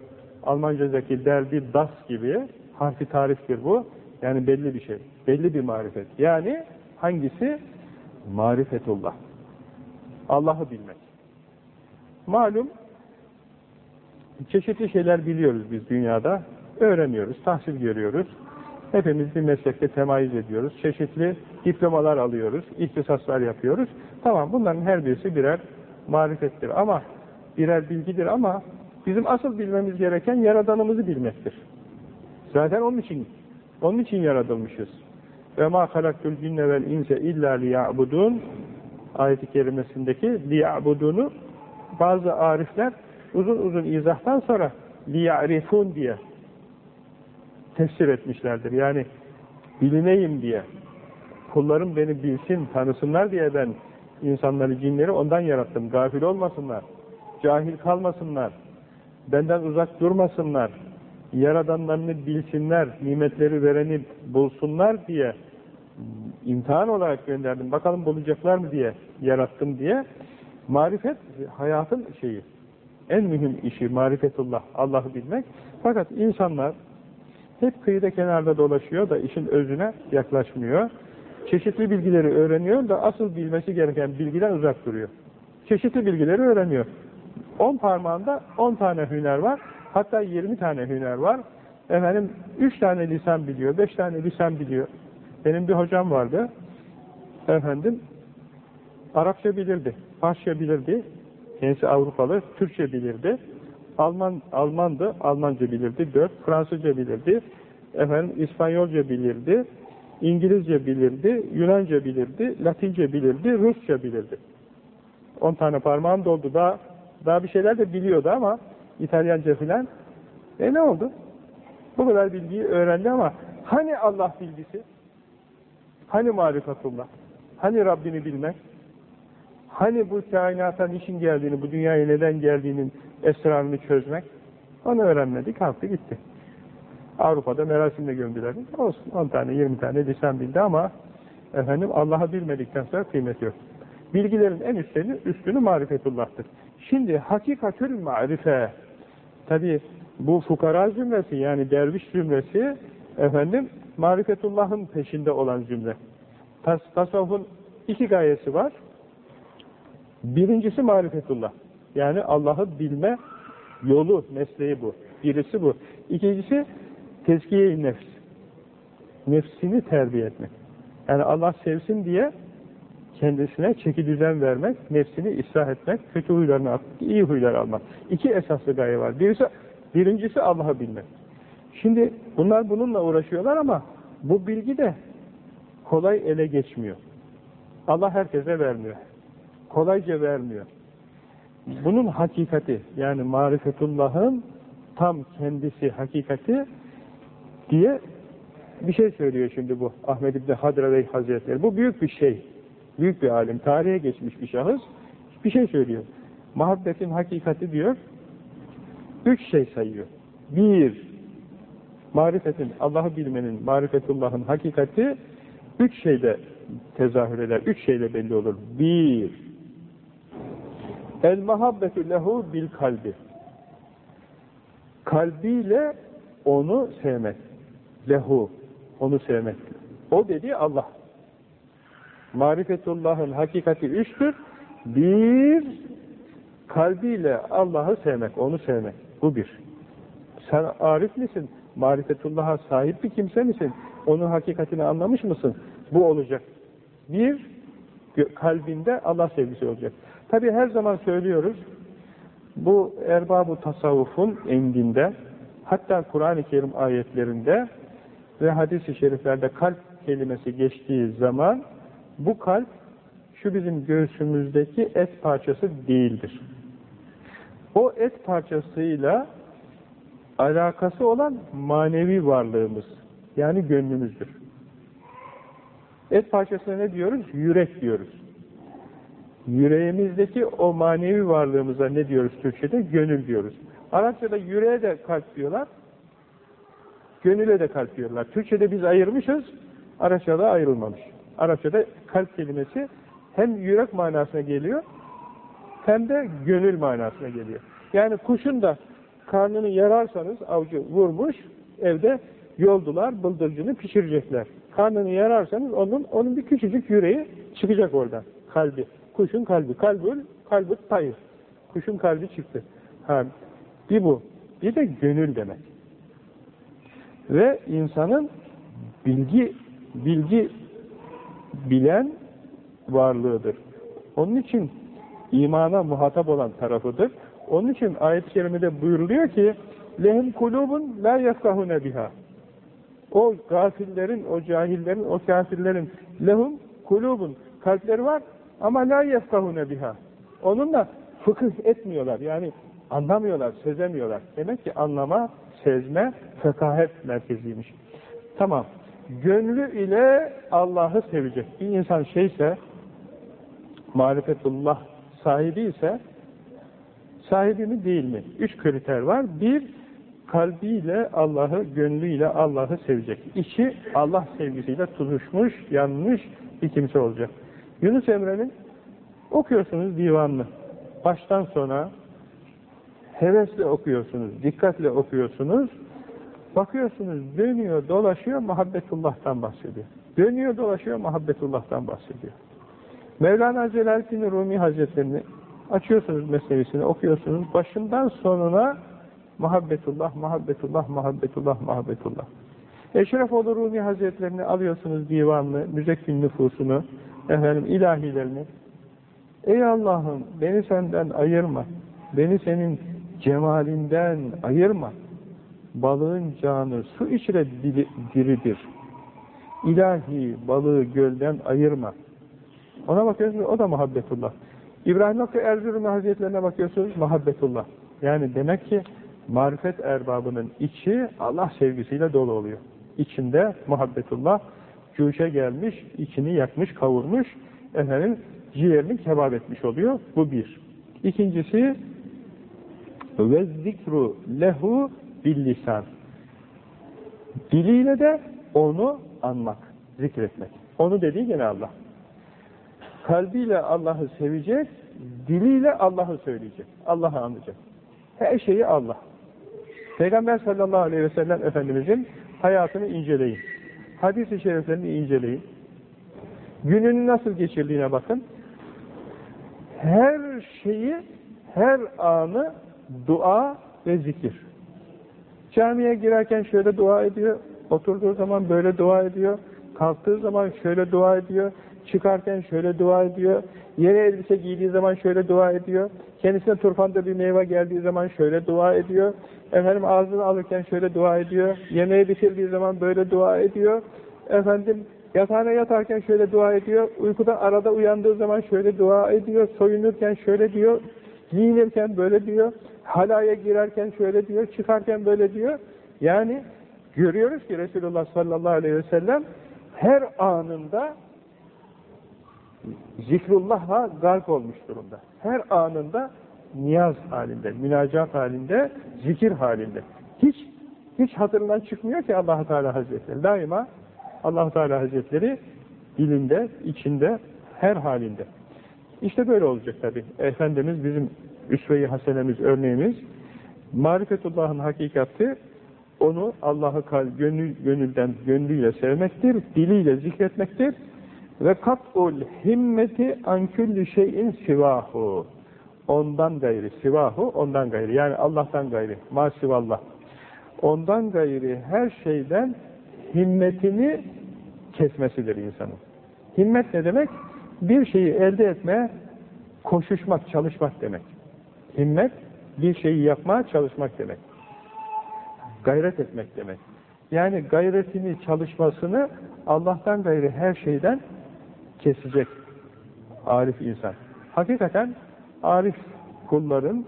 Almanca'daki der, bir das gibi harfi tariftir bu. Yani belli bir şey. Belli bir marifet. Yani hangisi? Marifetullah. Allah'ı bilmek. Malum çeşitli şeyler biliyoruz biz dünyada. Öğreniyoruz, tahsil görüyoruz. Hepimiz bir meslekte temayüz ediyoruz. Çeşitli diplomalar alıyoruz, ihtisaslar yapıyoruz. Tamam bunların her birisi birer marifettir ama birer bilgidir ama bizim asıl bilmemiz gereken yaradanımızı bilmektir. Zaten onun için onun için yaratılmışız. Ve ma halaktul cinne vel inse illa ayet-i kerimesindeki liya'budunu bazı arifler uzun uzun izahtan sonra liya'rifun diye tefsir etmişlerdir. Yani bilineyim diye kullarım beni bilsin, tanısınlar diye ben insanları, cinleri ondan yarattım. Gafil olmasınlar, cahil kalmasınlar, benden uzak durmasınlar, yaradanlarını bilsinler, nimetleri vereni bulsunlar diye imtihan olarak gönderdim. Bakalım bulacaklar mı diye yarattım diye. Marifet hayatın şeyi. En mühim işi marifetullah, Allah'ı bilmek. Fakat insanlar hep kıyıda kenarda dolaşıyor da işin özüne yaklaşmıyor. Çeşitli bilgileri öğreniyor da asıl bilmesi gereken bilgiden uzak duruyor. Çeşitli bilgileri öğreniyor. 10 parmağında 10 tane hüner var. Hatta 20 tane hüner var. Efendim 3 tane lisan biliyor, 5 tane lisan biliyor. Benim bir hocam vardı. Efendim Arapça bilirdi, Farsça bilirdi. Kendisi Avrupalı, Türkçe bilirdi. Alman Almandı, Almanca bilirdi. 4 Fransızca bilirdi. Efendim İspanyolca bilirdi. İngilizce bilirdi, Yunanca bilirdi, Latince bilirdi, Rusça bilirdi. 10 tane parmağım doldu. Daha daha bir şeyler de biliyordu ama İtalyanca filan. E ne oldu? Bu kadar bilgiyi öğrendi ama hani Allah bilgisi? Hani marifetullah? Hani Rabbini bilmek? Hani bu kainata niçin geldiğini, bu dünyaya neden geldiğinin esrarını çözmek? Onu öğrenmedik, kalktı gitti. Avrupa'da merasimle gömdüler. Olsun 10 tane, 20 tane lisan bildi ama efendim Allah'ı bilmedikten sonra kıymet yok. Bilgilerin en üstünü, üstünü marifetullah'tır. Şimdi hakikatül marife tabi bu fukara zümresi yani derviş zümresi efendim marifetullah'ın peşinde olan zümre. Tas tasavvufun iki gayesi var. Birincisi marifetullah. Yani Allah'ı bilme yolu, mesleği bu. Birisi bu. İkincisi tezkiye-i nefs. Nefsini terbiye etmek. Yani Allah sevsin diye kendisine çeki düzen vermek, nefsini ıslah etmek, kötü huylarını atmak, iyi huylar almak. İki esaslı gaye var. Birisi, birincisi Allah'ı bilmek. Şimdi bunlar bununla uğraşıyorlar ama bu bilgi de kolay ele geçmiyor. Allah herkese vermiyor. Kolayca vermiyor. Bunun hakikati, yani marifetullah'ın tam kendisi hakikati diye bir şey söylüyor şimdi bu Ahmed İbni Hadravey Hazretleri. Bu büyük bir şey. Büyük bir alim. Tarihe geçmiş bir şahıs. Bir şey söylüyor. Muhabbetin hakikati diyor. Üç şey sayıyor. Bir, marifetin, Allah'ı bilmenin, marifetullah'ın hakikati üç şeyde tezahür eder. Üç şeyle belli olur. Bir, el muhabbetu lehu bil kalbi. Kalbiyle onu sevmek. Lehu, onu sevmek. O dediği Allah. Marifetullah'ın hakikati üçtür. Bir, kalbiyle Allah'ı sevmek, onu sevmek. Bu bir. Sen arif misin? Marifetullah'a sahip bir kimse misin? Onun hakikatini anlamış mısın? Bu olacak. Bir, kalbinde Allah sevgisi olacak. Tabi her zaman söylüyoruz, bu erbab-ı tasavvufun endinde, hatta Kur'an-ı Kerim ayetlerinde ve hadis-i şeriflerde kalp kelimesi geçtiği zaman, bu kalp, şu bizim göğsümüzdeki et parçası değildir. O et parçasıyla alakası olan manevi varlığımız, yani gönlümüzdür. Et parçasına ne diyoruz? Yürek diyoruz. Yüreğimizdeki o manevi varlığımıza ne diyoruz Türkçe'de? Gönül diyoruz. Arapçada yüreğe de kalp diyorlar, gönüle de kalp diyorlar. Türkçe'de biz ayırmışız, Arapçada ayrılmamış. Arapçada kalp kelimesi hem yürek manasına geliyor, hem de gönül manasına geliyor. Yani kuşun da karnını yararsanız, avcı vurmuş, evde yoldular, bıldırcını pişirecekler. Karnını yararsanız onun onun bir küçücük yüreği çıkacak oradan. Kalbi. Kuşun kalbi. Kalbül, kalbü tayır. Kuşun kalbi çıktı. Ha, bir bu. Bir de gönül demek. Ve insanın bilgi bilgi bilen varlığıdır. Onun için imana muhatap olan tarafıdır. Onun için ayet-i kerimede buyuruluyor ki lehim kulubun la yefkahune biha o gafillerin, o cahillerin, o kafirlerin lehum kulubun kalpleri var ama la yefkahune biha onunla fıkıh etmiyorlar. Yani anlamıyorlar, sezemiyorlar. Demek ki anlama, sezme, fekahet merkeziymiş. Tamam. Gönlü ile Allah'ı sevecek. Bir insan şeyse, marifetullah sahibi ise, sahibi mi değil mi? Üç kriter var. Bir, kalbiyle Allah'ı, gönlüyle Allah'ı sevecek. İçi Allah sevgisiyle tutuşmuş, yanmış bir kimse olacak. Yunus Emre'nin okuyorsunuz divanını. Baştan sona hevesle okuyorsunuz, dikkatle okuyorsunuz. Bakıyorsunuz dönüyor, dolaşıyor, muhabbetullah'tan bahsediyor. Dönüyor, dolaşıyor, muhabbetullah'tan bahsediyor. Mevlana Celaleddin Rumi Hazretlerini açıyorsunuz meselesini, okuyorsunuz. Başından sonuna Muhabbetullah, muhabbetullah, muhabbetullah, muhabbetullah. Eşrefoğlu Rumi Hazretlerini alıyorsunuz divanını, müzekkin nüfusunu, efendim ilahilerini. Ey Allah'ım beni senden ayırma, beni senin cemalinden ayırma. Balığın canı su içre diridir. İlahi balığı gölden ayırma. Ona bakıyorsunuz o da muhabbetullah. İbrahim Hakkı Erzurum Hazretlerine bakıyorsunuz muhabbetullah. Yani demek ki marifet erbabının içi Allah sevgisiyle dolu oluyor. İçinde muhabbetullah cuşe gelmiş, içini yakmış, kavurmuş, efendim ciğerini kebap etmiş oluyor. Bu bir. İkincisi ve zikru lehu billisan. Diliyle de onu anmak, zikretmek. Onu dediği gene Allah. Kalbiyle Allah'ı sevecek, diliyle Allah'ı söyleyecek. Allah'ı anlayacak. Her şeyi Allah. Peygamber sallallahu aleyhi ve sellem Efendimizin hayatını inceleyin. Hadis-i şeriflerini inceleyin. Gününü nasıl geçirdiğine bakın. Her şeyi, her anı dua ve zikir. Camiye girerken şöyle dua ediyor, oturduğu zaman böyle dua ediyor, kalktığı zaman şöyle dua ediyor, çıkarken şöyle dua ediyor, yere elbise giydiği zaman şöyle dua ediyor, kendisine turfanda bir meyve geldiği zaman şöyle dua ediyor, efendim ağzını alırken şöyle dua ediyor, yemeği bitirdiği zaman böyle dua ediyor, efendim Yatağına yatarken şöyle dua ediyor, uykuda arada uyandığı zaman şöyle dua ediyor, soyunurken şöyle diyor, giyinirken böyle diyor, halaya girerken şöyle diyor, çıkarken böyle diyor. Yani görüyoruz ki Resulullah sallallahu aleyhi ve sellem her anında zikrullah'a gark olmuş durumda. Her anında niyaz halinde, münacat halinde, zikir halinde. Hiç hiç hatırından çıkmıyor ki Allah Teala Hazretleri. Daima Allah Teala Hazretleri dilinde, içinde, her halinde. İşte böyle olacak tabi. Efendimiz bizim üsve-i hasenemiz, örneğimiz. Marifetullah'ın hakikati onu Allah'ı gönül, gönülden, gönlüyle sevmektir, diliyle zikretmektir. Ve kat'ul himmeti an külli şeyin sivahu. Ondan gayri, sivahu ondan gayri. Yani Allah'tan gayri, ma sivallah. Ondan gayri her şeyden himmetini kesmesidir insanın. Himmet ne demek? Bir şeyi elde etmeye koşuşmak, çalışmak demek. Himmet, bir şeyi yapmaya çalışmak demek. Gayret etmek demek. Yani gayretini, çalışmasını Allah'tan gayri her şeyden kesecek arif insan. Hakikaten arif kulların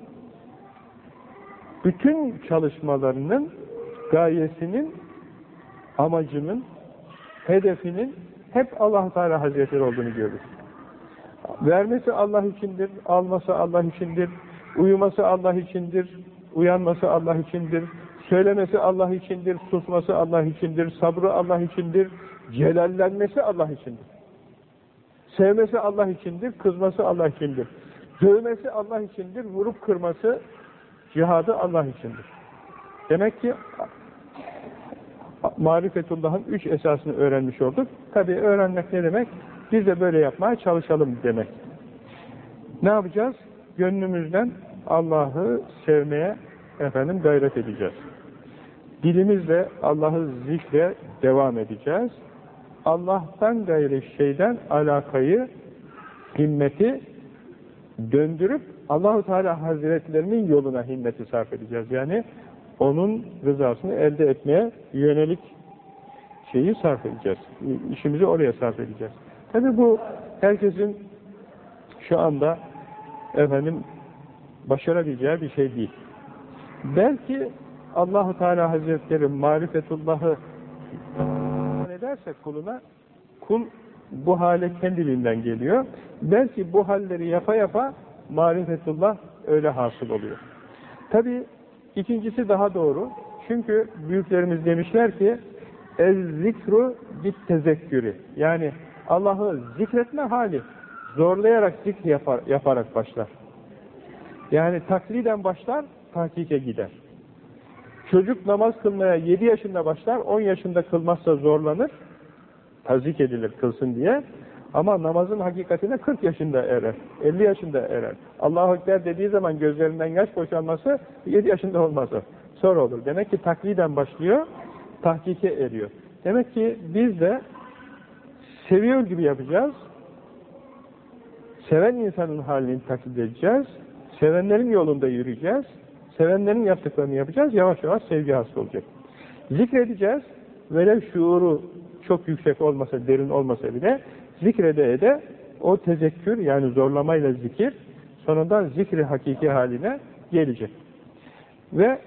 bütün çalışmalarının gayesinin, amacının, hedefinin hep allah Teala Hazretleri olduğunu görürüz. Vermesi Allah içindir, alması Allah içindir, uyuması Allah içindir, uyanması Allah içindir, söylemesi Allah içindir, susması Allah içindir, sabrı Allah içindir, celallenmesi Allah içindir. Sevmesi Allah içindir, kızması Allah içindir. Dövmesi Allah içindir, vurup kırması, cihadı Allah içindir. Demek ki marifetullah'ın üç esasını öğrenmiş olduk. Tabi öğrenmek ne demek? Biz de böyle yapmaya çalışalım demek. Ne yapacağız? Gönlümüzden Allah'ı sevmeye efendim gayret edeceğiz. Dilimizle Allah'ı zikre devam edeceğiz. Allah'tan gayri şeyden alakayı, himmeti döndürüp Allahu Teala Hazretlerinin yoluna himmeti sarf edeceğiz. Yani onun rızasını elde etmeye yönelik şeyi sarf edeceğiz. İşimizi oraya sarf edeceğiz. Tabi bu herkesin şu anda efendim başarabileceği bir şey değil. Belki Allahu Teala Hazretleri marifetullahı ederse kuluna kul bu hale kendiliğinden geliyor. Belki bu halleri yapa yapa marifetullah öyle hasıl oluyor. Tabi ikincisi daha doğru. Çünkü büyüklerimiz demişler ki ez zikru bit tezekkürü. Yani Allah'ı zikretme hali zorlayarak zikr yapar, yaparak başlar. Yani takliden başlar, tahkike gider. Çocuk namaz kılmaya 7 yaşında başlar, 10 yaşında kılmazsa zorlanır, tazik edilir kılsın diye. Ama namazın hakikatine 40 yaşında erer, 50 yaşında erer. Allahu Ekber dediği zaman gözlerinden yaş boşalması 7 yaşında olmaz o. Sonra olur. Demek ki takliden başlıyor, tahkike eriyor. Demek ki biz de seviyor gibi yapacağız, seven insanın halini taklit edeceğiz, sevenlerin yolunda yürüyeceğiz, sevenlerin yaptıklarını yapacağız, yavaş yavaş sevgi hasta olacak. Zikredeceğiz, velev şuuru çok yüksek olmasa, derin olmasa bile zikrede ede o tezekkür yani zorlamayla zikir sonunda zikri hakiki haline gelecek. Ve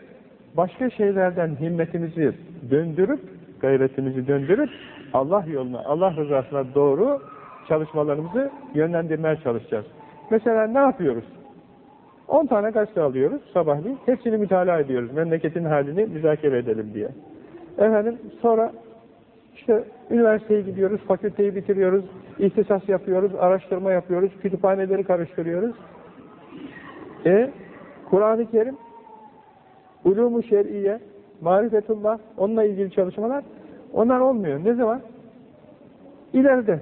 başka şeylerden himmetimizi döndürüp, gayretimizi döndürüp Allah yoluna, Allah rızasına doğru çalışmalarımızı yönlendirmeye çalışacağız. Mesela ne yapıyoruz? 10 tane gazete alıyoruz sabahleyin. Hepsini mütalaa ediyoruz. Memleketin halini müzakere edelim diye. Efendim sonra işte üniversiteye gidiyoruz, fakülteyi bitiriyoruz, ihtisas yapıyoruz, araştırma yapıyoruz, kütüphaneleri karıştırıyoruz. E Kur'an-ı Kerim, ulûmu şer'iye, marifetullah, onunla ilgili çalışmalar, onlar olmuyor. Ne zaman? İleride.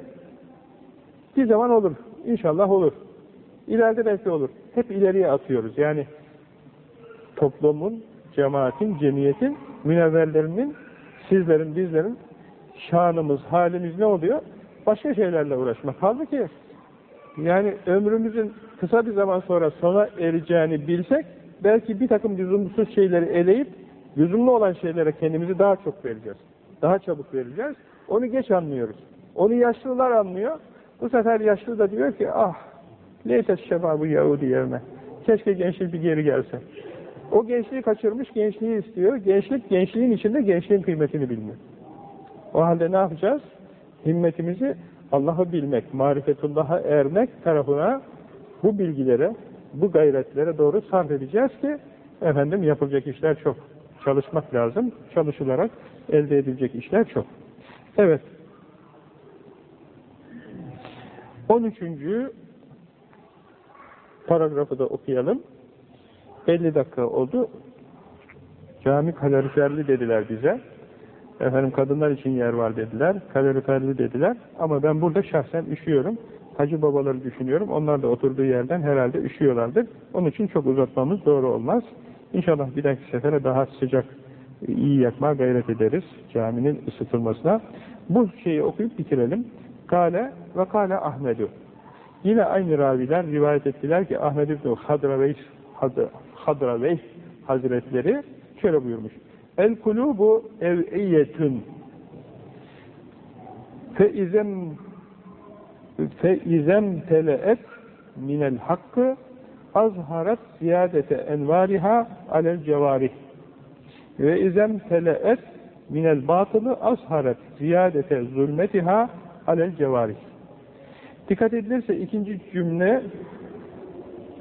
Bir zaman olur. İnşallah olur. İleride belki olur. Hep ileriye atıyoruz. Yani toplumun, cemaatin, cemiyetin, münevverlerinin, sizlerin, bizlerin şanımız, halimiz ne oluyor? Başka şeylerle uğraşmak. Halbuki yani ömrümüzün kısa bir zaman sonra sona ereceğini bilsek belki bir takım lüzumsuz şeyleri eleyip lüzumlu olan şeylere kendimizi daha çok vereceğiz. Daha çabuk vereceğiz. Onu geç anlıyoruz. Onu yaşlılar anlıyor. Bu sefer yaşlı da diyor ki ah leytes şebabı Yahudi yerine. Keşke gençlik bir geri gelse. O gençliği kaçırmış, gençliği istiyor. Gençlik, gençliğin içinde gençliğin kıymetini bilmiyor. O halde ne yapacağız? Himmetimizi Allah'ı bilmek, marifetullah'a ermek tarafına bu bilgilere, bu gayretlere doğru sarf edeceğiz ki efendim yapılacak işler çok. Çalışmak lazım. Çalışılarak elde edilecek işler çok. Evet. 13. paragrafı da okuyalım. 50 dakika oldu. Cami kaloriferli dediler bize. Efendim kadınlar için yer var dediler. Kaloriferli dediler. Ama ben burada şahsen üşüyorum. Hacı babaları düşünüyorum. Onlar da oturduğu yerden herhalde üşüyorlardır. Onun için çok uzatmamız doğru olmaz. İnşallah bir dahaki sefere daha sıcak, iyi yakma gayret ederiz caminin ısıtılmasına. Bu şeyi okuyup bitirelim. Kale ve kale Ahmedu. Yine aynı raviler rivayet ettiler ki Ahmed İbn Hadraveys Hadraveys Hazretleri şöyle buyurmuş. El kulubu ev'iyetün fe izem fe izem teleet minel hakkı azharat ziyadete envariha alel cevarih ve izem teleet minel batılı azharat ziyadete zulmetiha alel cevarih dikkat edilirse ikinci cümle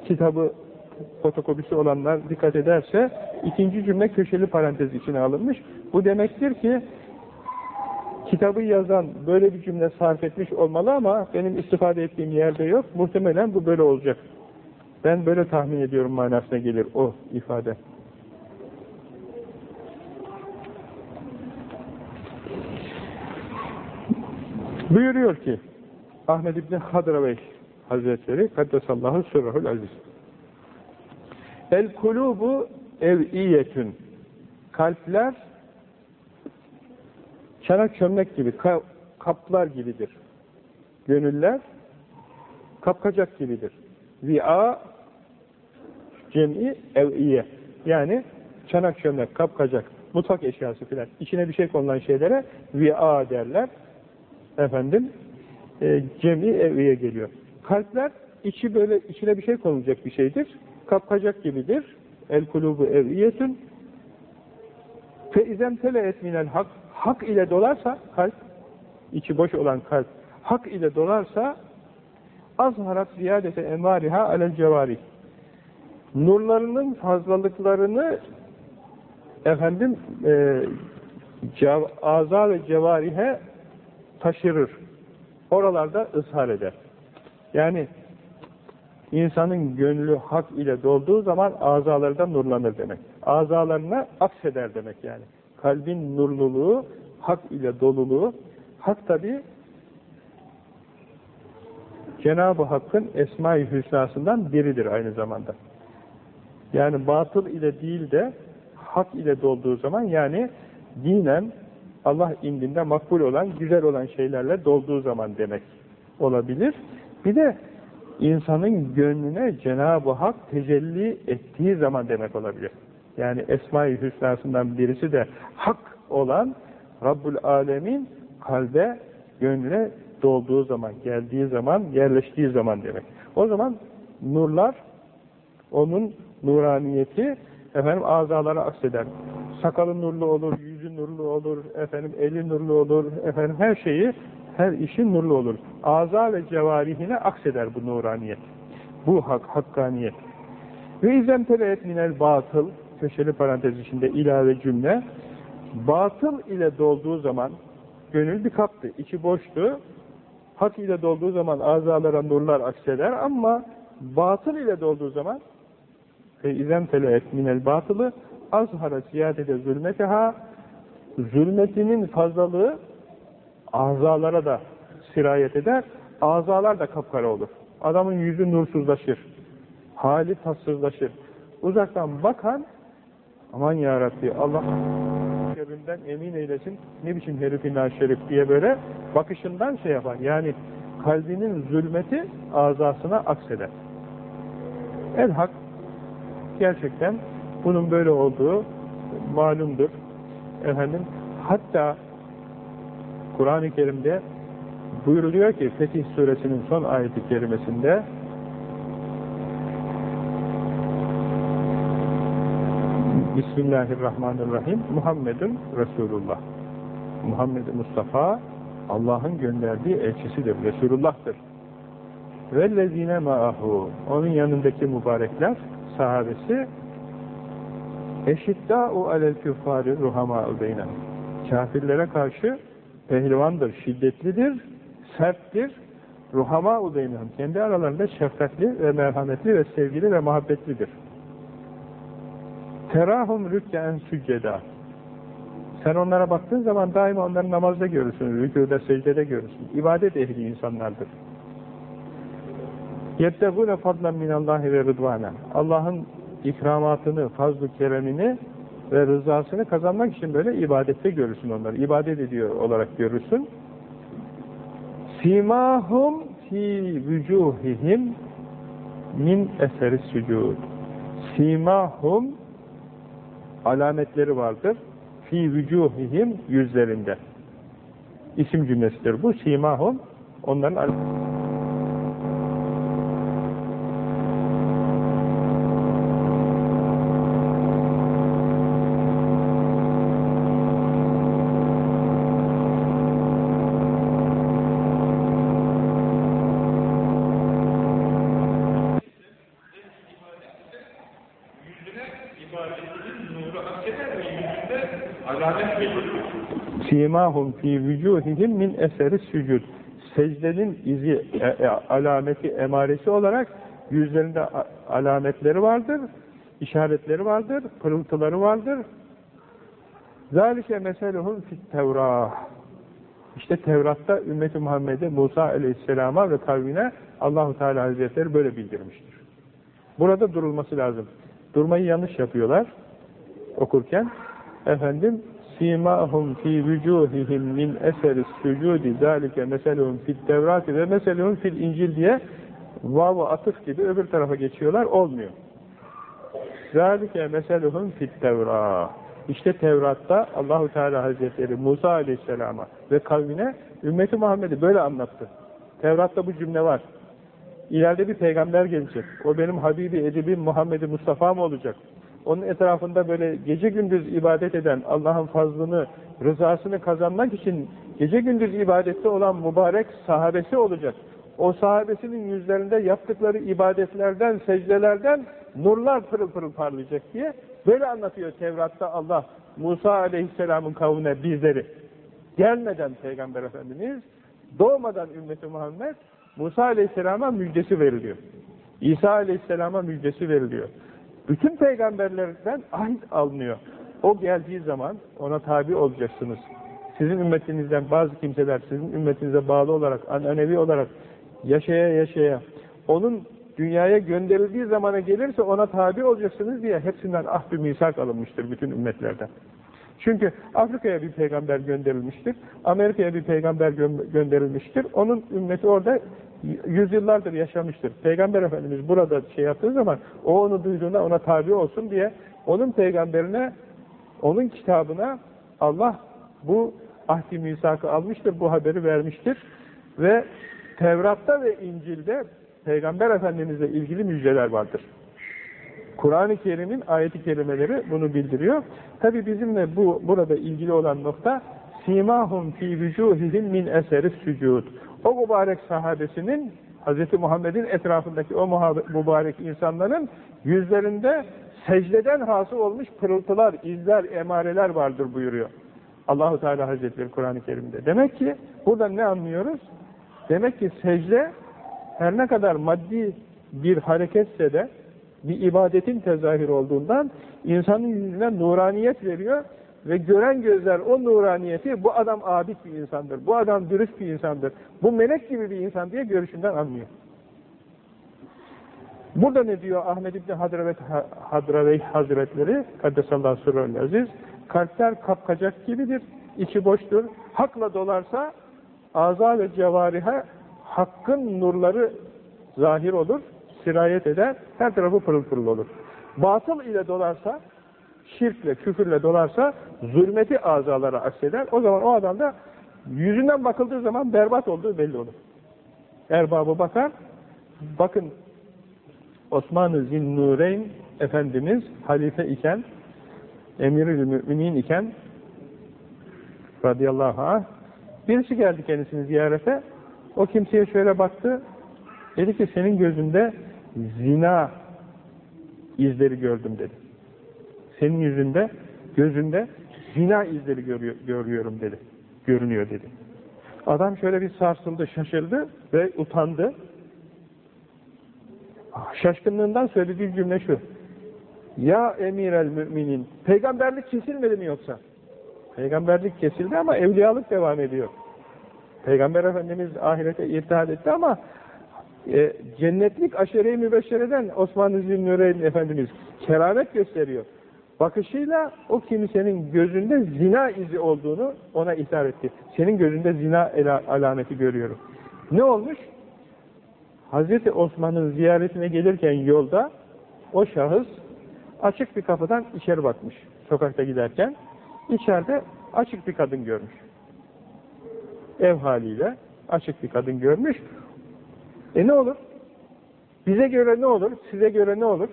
kitabı fotokopisi olanlar dikkat ederse ikinci cümle köşeli parantez içine alınmış. Bu demektir ki kitabı yazan böyle bir cümle sarf etmiş olmalı ama benim istifade ettiğim yerde yok. Muhtemelen bu böyle olacak. Ben böyle tahmin ediyorum manasına gelir o ifade. Buyuruyor ki Ahmed İbni Hadravey Hazretleri Kaddesallahu Sürrahul Aziz El kulubu ev'iyetün kalpler çanak çömlek gibi kaplar gibidir. Gönüller kapkacak gibidir. Vi'a cem'i ev'iye yani çanak çömlek kapkacak mutfak eşyası filan içine bir şey konulan şeylere vi'a derler. Efendim e, cem'i ev'iye geliyor. Kalpler içi böyle içine bir şey konulacak bir şeydir kapkacak gibidir. El kulubu eviyetün fe izem teleet minel hak hak ile dolarsa kalp içi boş olan kalp hak ile dolarsa azharat ziyadete emariha alel cevari nurlarının fazlalıklarını efendim e, aza ve cevarihe taşırır. Oralarda ızhar eder. Yani İnsanın gönlü hak ile dolduğu zaman azaları da nurlanır demek. Azalarına akseder demek yani. Kalbin nurluluğu, hak ile doluluğu, hak tabi Cenab-ı Hakk'ın Esma-i Hüsna'sından biridir aynı zamanda. Yani batıl ile değil de hak ile dolduğu zaman yani dinen Allah indinde makbul olan, güzel olan şeylerle dolduğu zaman demek olabilir. Bir de insanın gönlüne Cenab-ı Hak tecelli ettiği zaman demek olabilir. Yani Esma-i Hüsna'sından birisi de hak olan Rabbul Alemin kalbe, gönlüne dolduğu zaman, geldiği zaman, yerleştiği zaman demek. O zaman nurlar, onun nuraniyeti efendim azalara akseder. Sakalı nurlu olur, nurlu olur, efendim eli nurlu olur, efendim her şeyi her işin nurlu olur. Aza ve cevarihine akseder bu nuraniyet. Bu hak, hakkaniyet. Ve izem teleyet minel batıl, köşeli parantez içinde ilave cümle, batıl ile dolduğu zaman, gönül bir kaptı, içi boştu, hak ile dolduğu zaman azalara nurlar akseder ama batıl ile dolduğu zaman ve izem teleyet minel batılı azhara ziyadede zulmeteha zulmetinin fazlalığı azalara da sirayet eder, azalar da kapkara olur. Adamın yüzü nursuzlaşır, hali tatsızlaşır. Uzaktan bakan, aman ya Rabbi, Allah şerrinden emin eylesin, ne biçim herifin şerif diye böyle bakışından şey yapar. Yani kalbinin zulmeti azasına akseder. El hak gerçekten bunun böyle olduğu malumdur. Efendim, hatta Kur'an-ı Kerim'de Buyuruluyor ki Fetih Suresinin son ayeti kerimesinde Bismillahirrahmanirrahim Muhammedun Resulullah Muhammed Mustafa Allah'ın gönderdiği elçisidir, Resulullah'tır. Vellezine ma'ahu onun yanındaki mübarekler sahabesi eşiddâ'u alel küffâri ruhamâ'u beynâ kafirlere karşı pehlivandır, şiddetlidir, serttir, ruhamâ'u beynâ kendi aralarında şefkatli ve merhametli ve sevgili ve muhabbetlidir. Terahum rükken sücceda sen onlara baktığın zaman daima onları namazda görürsün, rükûda, secdede görürsün. İbadet ehli insanlardır. يَتَّقُونَ فَضْلًا مِنَ اللّٰهِ ve rıdvana. Allah'ın ikramatını, fazl-ı keremini ve rızasını kazanmak için böyle ibadette görürsün onları. İbadet ediyor olarak görürsün. Simahum fi vücuhihim min eseri sücud. Simahum alametleri vardır fi vücuhihim yüzlerinde. İsim cümlesidir bu. Simahum onların simahum fi vücuhihim min eseri sücud. Secdenin izi, e, e, alameti, emaresi olarak yüzlerinde alametleri vardır, işaretleri vardır, pırıltıları vardır. Zalike meseluhum fit tevrah. İşte Tevrat'ta ümmeti Muhammed'e Musa aleyhisselama ve kavmine Allahu Teala Hazretleri böyle bildirmiştir. Burada durulması lazım. Durmayı yanlış yapıyorlar okurken. Efendim simahum fi vücuhihim min eseri sücudi zalike meselehum fil tevrati ve meselehum fil incil diye vav atıf gibi öbür tarafa geçiyorlar. Olmuyor. Zalike meselehum fil tevra. İşte Tevrat'ta Allahu Teala Hazretleri Musa Aleyhisselam'a ve kavmine ümmeti Muhammed'i böyle anlattı. Tevrat'ta bu cümle var. İleride bir peygamber gelecek. O benim Habibi, Edibim, Muhammed'i Mustafa mı olacak? Onun etrafında böyle gece gündüz ibadet eden, Allah'ın fazlını, rızasını kazanmak için gece gündüz ibadette olan mübarek sahabesi olacak. O sahabesinin yüzlerinde yaptıkları ibadetlerden, secdelerden nurlar pırıl pırıl parlayacak diye böyle anlatıyor Tevrat'ta Allah Musa aleyhisselamın kavmine bizleri. Gelmeden Peygamber Efendimiz, doğmadan ümmeti Muhammed, Musa aleyhisselama müjdesi veriliyor. İsa aleyhisselama müjdesi veriliyor. Bütün peygamberlerden ahit alınıyor. O geldiği zaman ona tabi olacaksınız. Sizin ümmetinizden bazı kimseler sizin ümmetinize bağlı olarak, ananevi olarak yaşaya yaşaya onun dünyaya gönderildiği zamana gelirse ona tabi olacaksınız diye hepsinden ahd-ı misak alınmıştır bütün ümmetlerden. Çünkü Afrika'ya bir peygamber gönderilmiştir, Amerika'ya bir peygamber gö gönderilmiştir. Onun ümmeti orada yüzyıllardır yaşamıştır. Peygamber Efendimiz burada şey yaptığı zaman o onu duyduğunda ona tabi olsun diye onun peygamberine, onun kitabına Allah bu ahdi misakı almıştır, bu haberi vermiştir. Ve Tevrat'ta ve İncil'de Peygamber Efendimizle ilgili müjdeler vardır. Kur'an-ı Kerim'in ayeti kelimeleri bunu bildiriyor. Tabi bizimle bu burada ilgili olan nokta simahum fi vücuhihim min eseri sücud. O mübarek sahabesinin Hz. Muhammed'in etrafındaki o mübarek insanların yüzlerinde secdeden hasıl olmuş pırıltılar, izler, emareler vardır buyuruyor. Allahu Teala Hazretleri Kur'an-ı Kerim'de. Demek ki buradan ne anlıyoruz? Demek ki secde her ne kadar maddi bir hareketse de bir ibadetin tezahür olduğundan insanın yüzüne nuraniyet veriyor ve gören gözler o nuraniyeti bu adam abid bir insandır, bu adam dürüst bir insandır, bu melek gibi bir insan diye görüşünden anlıyor. Burada ne diyor Ahmed İbni Hadravet, Hadraveyh Hazretleri, Kaddesallahu Sürrül Aziz, kalpler kapkacak gibidir, içi boştur, hakla dolarsa aza ve cevarihe hakkın nurları zahir olur, sirayet eder, her tarafı pırıl pırıl olur. Batıl ile dolarsa, şirkle, küfürle dolarsa zulmeti azalara akseder. O zaman o adamda Yüzünden bakıldığı zaman berbat olduğu belli olur. Erbabı bakar, bakın Osman-ı Zinnureyn Efendimiz halife iken, emir-i müminin iken radıyallahu anh birisi geldi kendisini ziyarete o kimseye şöyle baktı dedi ki senin gözünde zina izleri gördüm dedi. Senin yüzünde, gözünde zina izleri görüyor, görüyorum dedi. Görünüyor dedi. Adam şöyle bir sarsıldı, şaşırdı ve utandı. Şaşkınlığından söylediği cümle şu. Ya emir el müminin, peygamberlik kesilmedi mi yoksa? Peygamberlik kesildi ama evliyalık devam ediyor. Peygamber Efendimiz ahirete irtihad etti ama e, cennetlik aşere-i mübeşşereden Osman-ı Zülnüreyn Efendimiz keramet gösteriyor. Bakışıyla o kimsenin gözünde zina izi olduğunu ona ihtar etti. Senin gözünde zina alameti görüyorum. Ne olmuş? Hazreti Osman'ın ziyaretine gelirken yolda o şahıs açık bir kapıdan içeri bakmış. Sokakta giderken içeride açık bir kadın görmüş. Ev haliyle açık bir kadın görmüş. E ne olur? Bize göre ne olur? Size göre ne olur?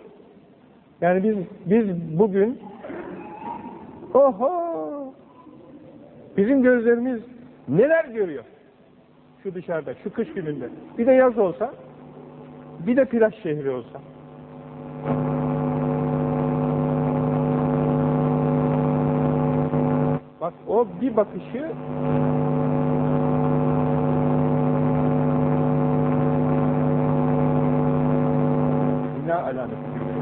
Yani biz biz bugün oho bizim gözlerimiz neler görüyor? Şu dışarıda, şu kış gününde. Bir de yaz olsa, bir de plaj şehri olsa. Bak o bir bakışı zina alameti görüyor.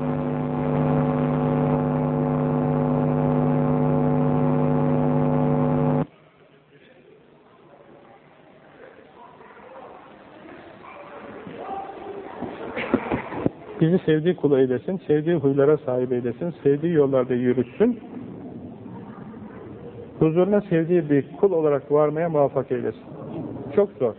Bizi sevdiği kulu eylesin, sevdiği huylara sahip eylesin, sevdiği yollarda yürütsün, huzuruna sevdiği bir kul olarak varmaya muvaffak eylesin. Çok zor.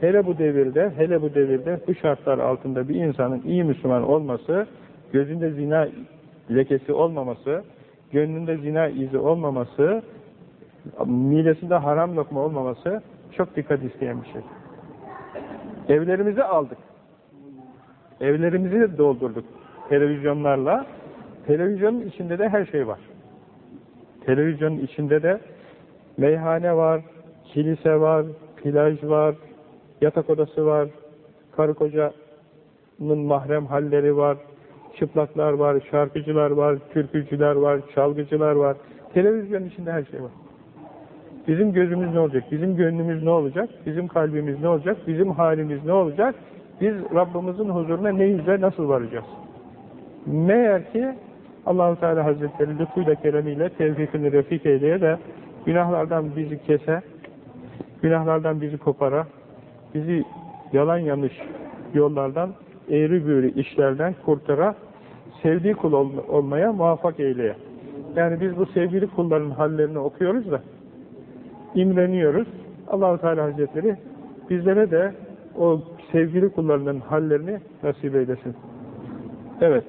Hele bu devirde, hele bu devirde bu şartlar altında bir insanın iyi Müslüman olması, gözünde zina lekesi olmaması, gönlünde zina izi olmaması, midesinde haram lokma olmaması çok dikkat isteyen bir şey. Evlerimizi aldık. Evlerimizi de doldurduk televizyonlarla. Televizyonun içinde de her şey var. Televizyonun içinde de meyhane var, kilise var, plaj var, yatak odası var, karı kocanın mahrem halleri var, çıplaklar var, şarkıcılar var, türkücüler var, çalgıcılar var. Televizyonun içinde her şey var. Bizim gözümüz ne olacak? Bizim gönlümüz ne olacak? Bizim kalbimiz ne olacak? Bizim halimiz ne olacak? Biz Rabbimizin huzuruna ne yüzle nasıl varacağız? Meğer ki Allahu Teala Hazretleri lütfuyla keremiyle tevfikini refik eyleye de günahlardan bizi kese, günahlardan bizi kopara, bizi yalan yanlış yollardan, eğri büğrü işlerden kurtara, sevdiği kul ol olmaya muvaffak eyleye. Yani biz bu sevgili kulların hallerini okuyoruz da imreniyoruz. Allahu Teala Hazretleri bizlere de o sevgili kullarının hallerini nasip eylesin. Evet.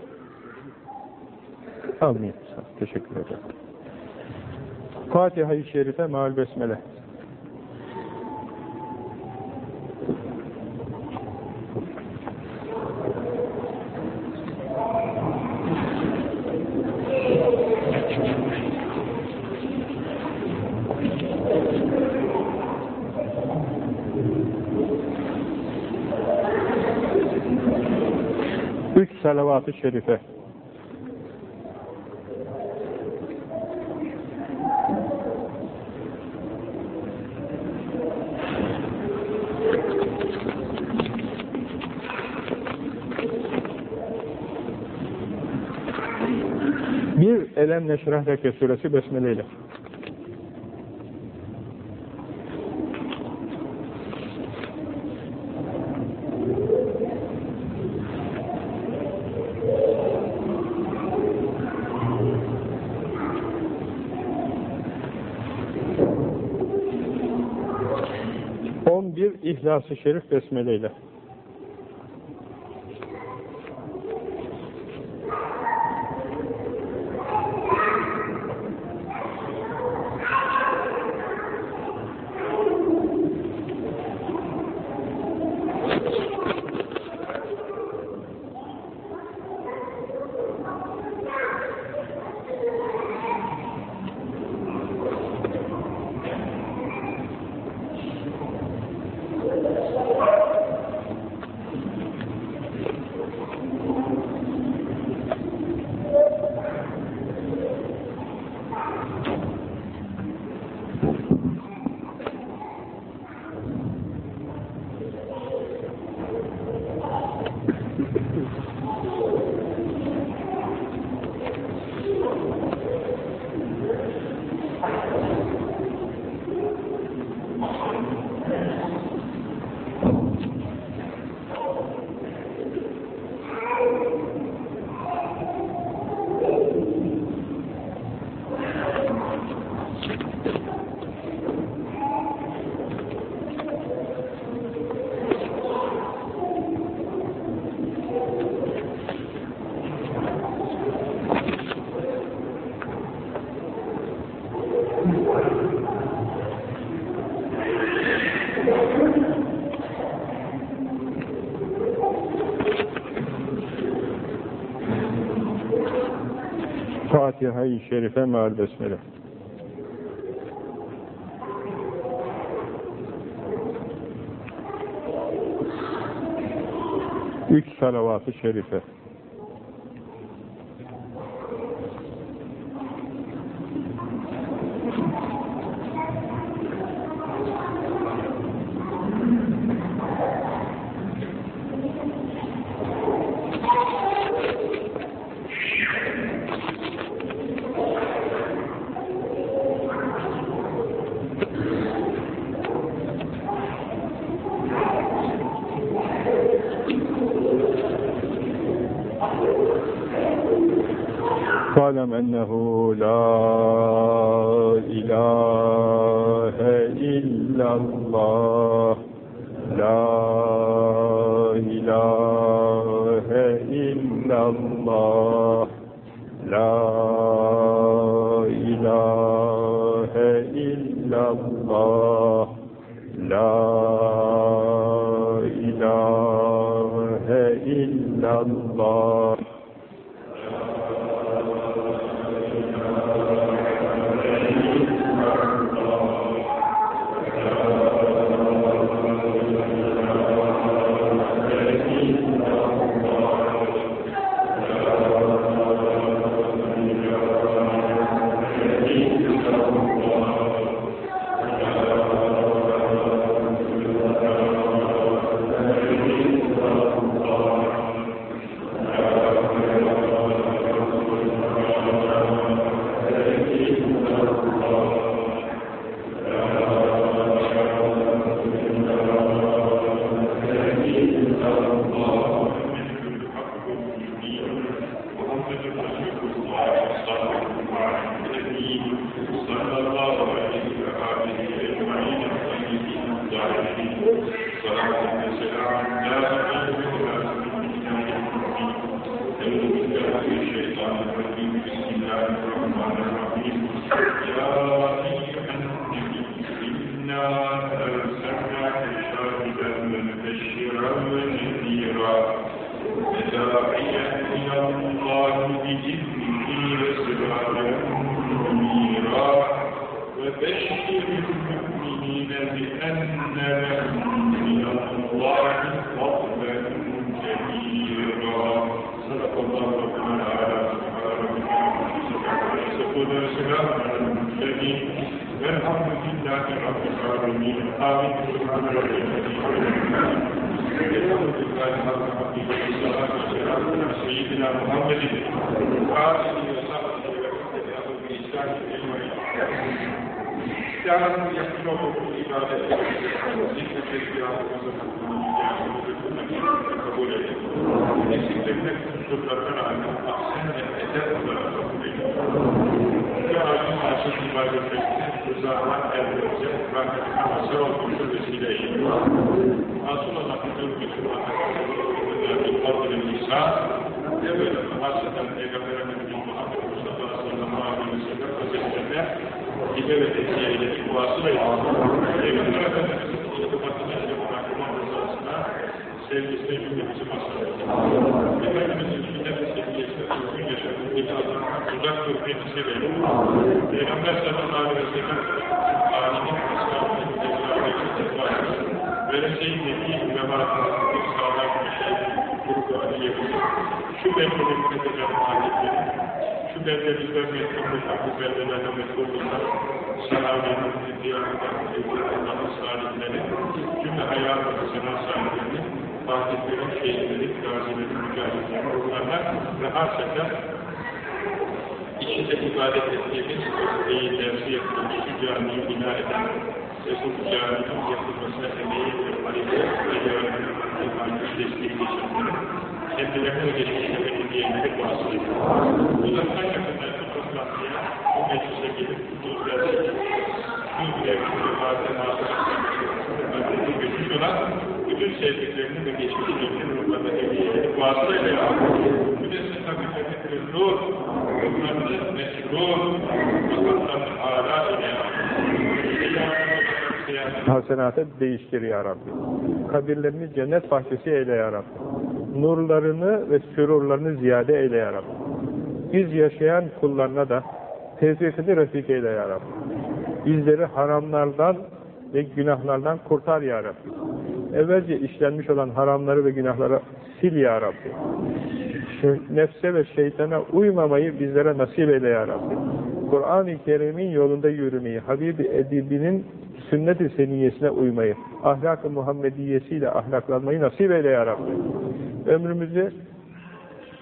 Amin. Teşekkür ederim. Fatiha-i Şerife Meal Besmele. Üç salavat-ı şerife. Bir Elem Neşrah Leke suresi İhlas-ı Şerif besmeleyle. Fatiha-i Şerife meal besmele. Üç salavat-ı şerife. الحمد لله رب العالمين. آمين. سبحان ربي سيدنا محمد. وآله وصحبه وسلم بإحسان إلى يوم كانوا يخلقوا في عبادته ذكر الكرام قبول يسلم لك شكرا عنه احسن الاداء ولا تقبل Hoca Hakim Aşık İbadetlerine rızalar elde edecek. Rahmetine mazhar olmuşu vesileyle. Asıl olan bütün bütün anlatılığının fadlın nisa ve böyle? Bahseden Peygamber Efendimiz Muhammed Mustafa sallallahu aleyhi ve sellem Hazretlerine hibe ve tezkiye ile ikvasıyla Peygamber Efendimiz'in iltifatına ve muhakkama rızasına sevgisine cümlemizi masrafı. Efendimizin sünneti sevgisiyle düzgün yaşamın bid'atına uzak dur kendisi verir. Peygamber sallallahu aleyhi ve sellem âlinin İslam'ın ezberleri tekrarı ve Resul-i Nebi ve Marat'ın sağlam bir şey grubu arayabilir. Şu belgelerimizi cemaatleri, şu belgelerimizden mesulmuşlar, bu belgelerden mesulmuşlar, sahabenin, diyanetlerinin, Allah'ın salihleri, cümle hayatını senan sahiplerini marketlerin şeyleri, gazilerin mücadelesi ruhlarla rahat şaka içinde ibadet ettiğimiz mesleği dersi yapılmış şu camiyi bina eden Resul Camii'nin yapılmasına emeği ve parayı ve yardımcı desteği geçenleri kendilerine geçmişe ve hediyeleri bahsediyor. Uzaktan yakından bu toplantıya, bu meclise gelip bu dersi bir mevcut ve bazen ağzına ve bazen de gözüküyorlar bütün sevdiklerini ve geçmişi dönüşü ruhlarına hediye edip vasıtayla müdessin hakikatini nur, ruhlarını mesrur, makamlarını âlâ ile Hasenata değiştir ya Kabirlerini cennet bahçesi eyle ya Nurlarını ve sürurlarını ziyade eyle ya Biz yaşayan kullarına da tevfikini refik eyle ya Bizleri haramlardan ve günahlardan kurtar ya Rabbi. Evvelce işlenmiş olan haramları ve günahları sil ya Rabbi. Nefse ve şeytana uymamayı bizlere nasip eyle ya Rabbi. Kur'an-ı Kerim'in yolunda yürümeyi, Habibi Edibi'nin sünnet-i seniyesine uymayı, ahlak-ı Muhammediyesiyle ahlaklanmayı nasip eyle ya Rabbi. Ömrümüzü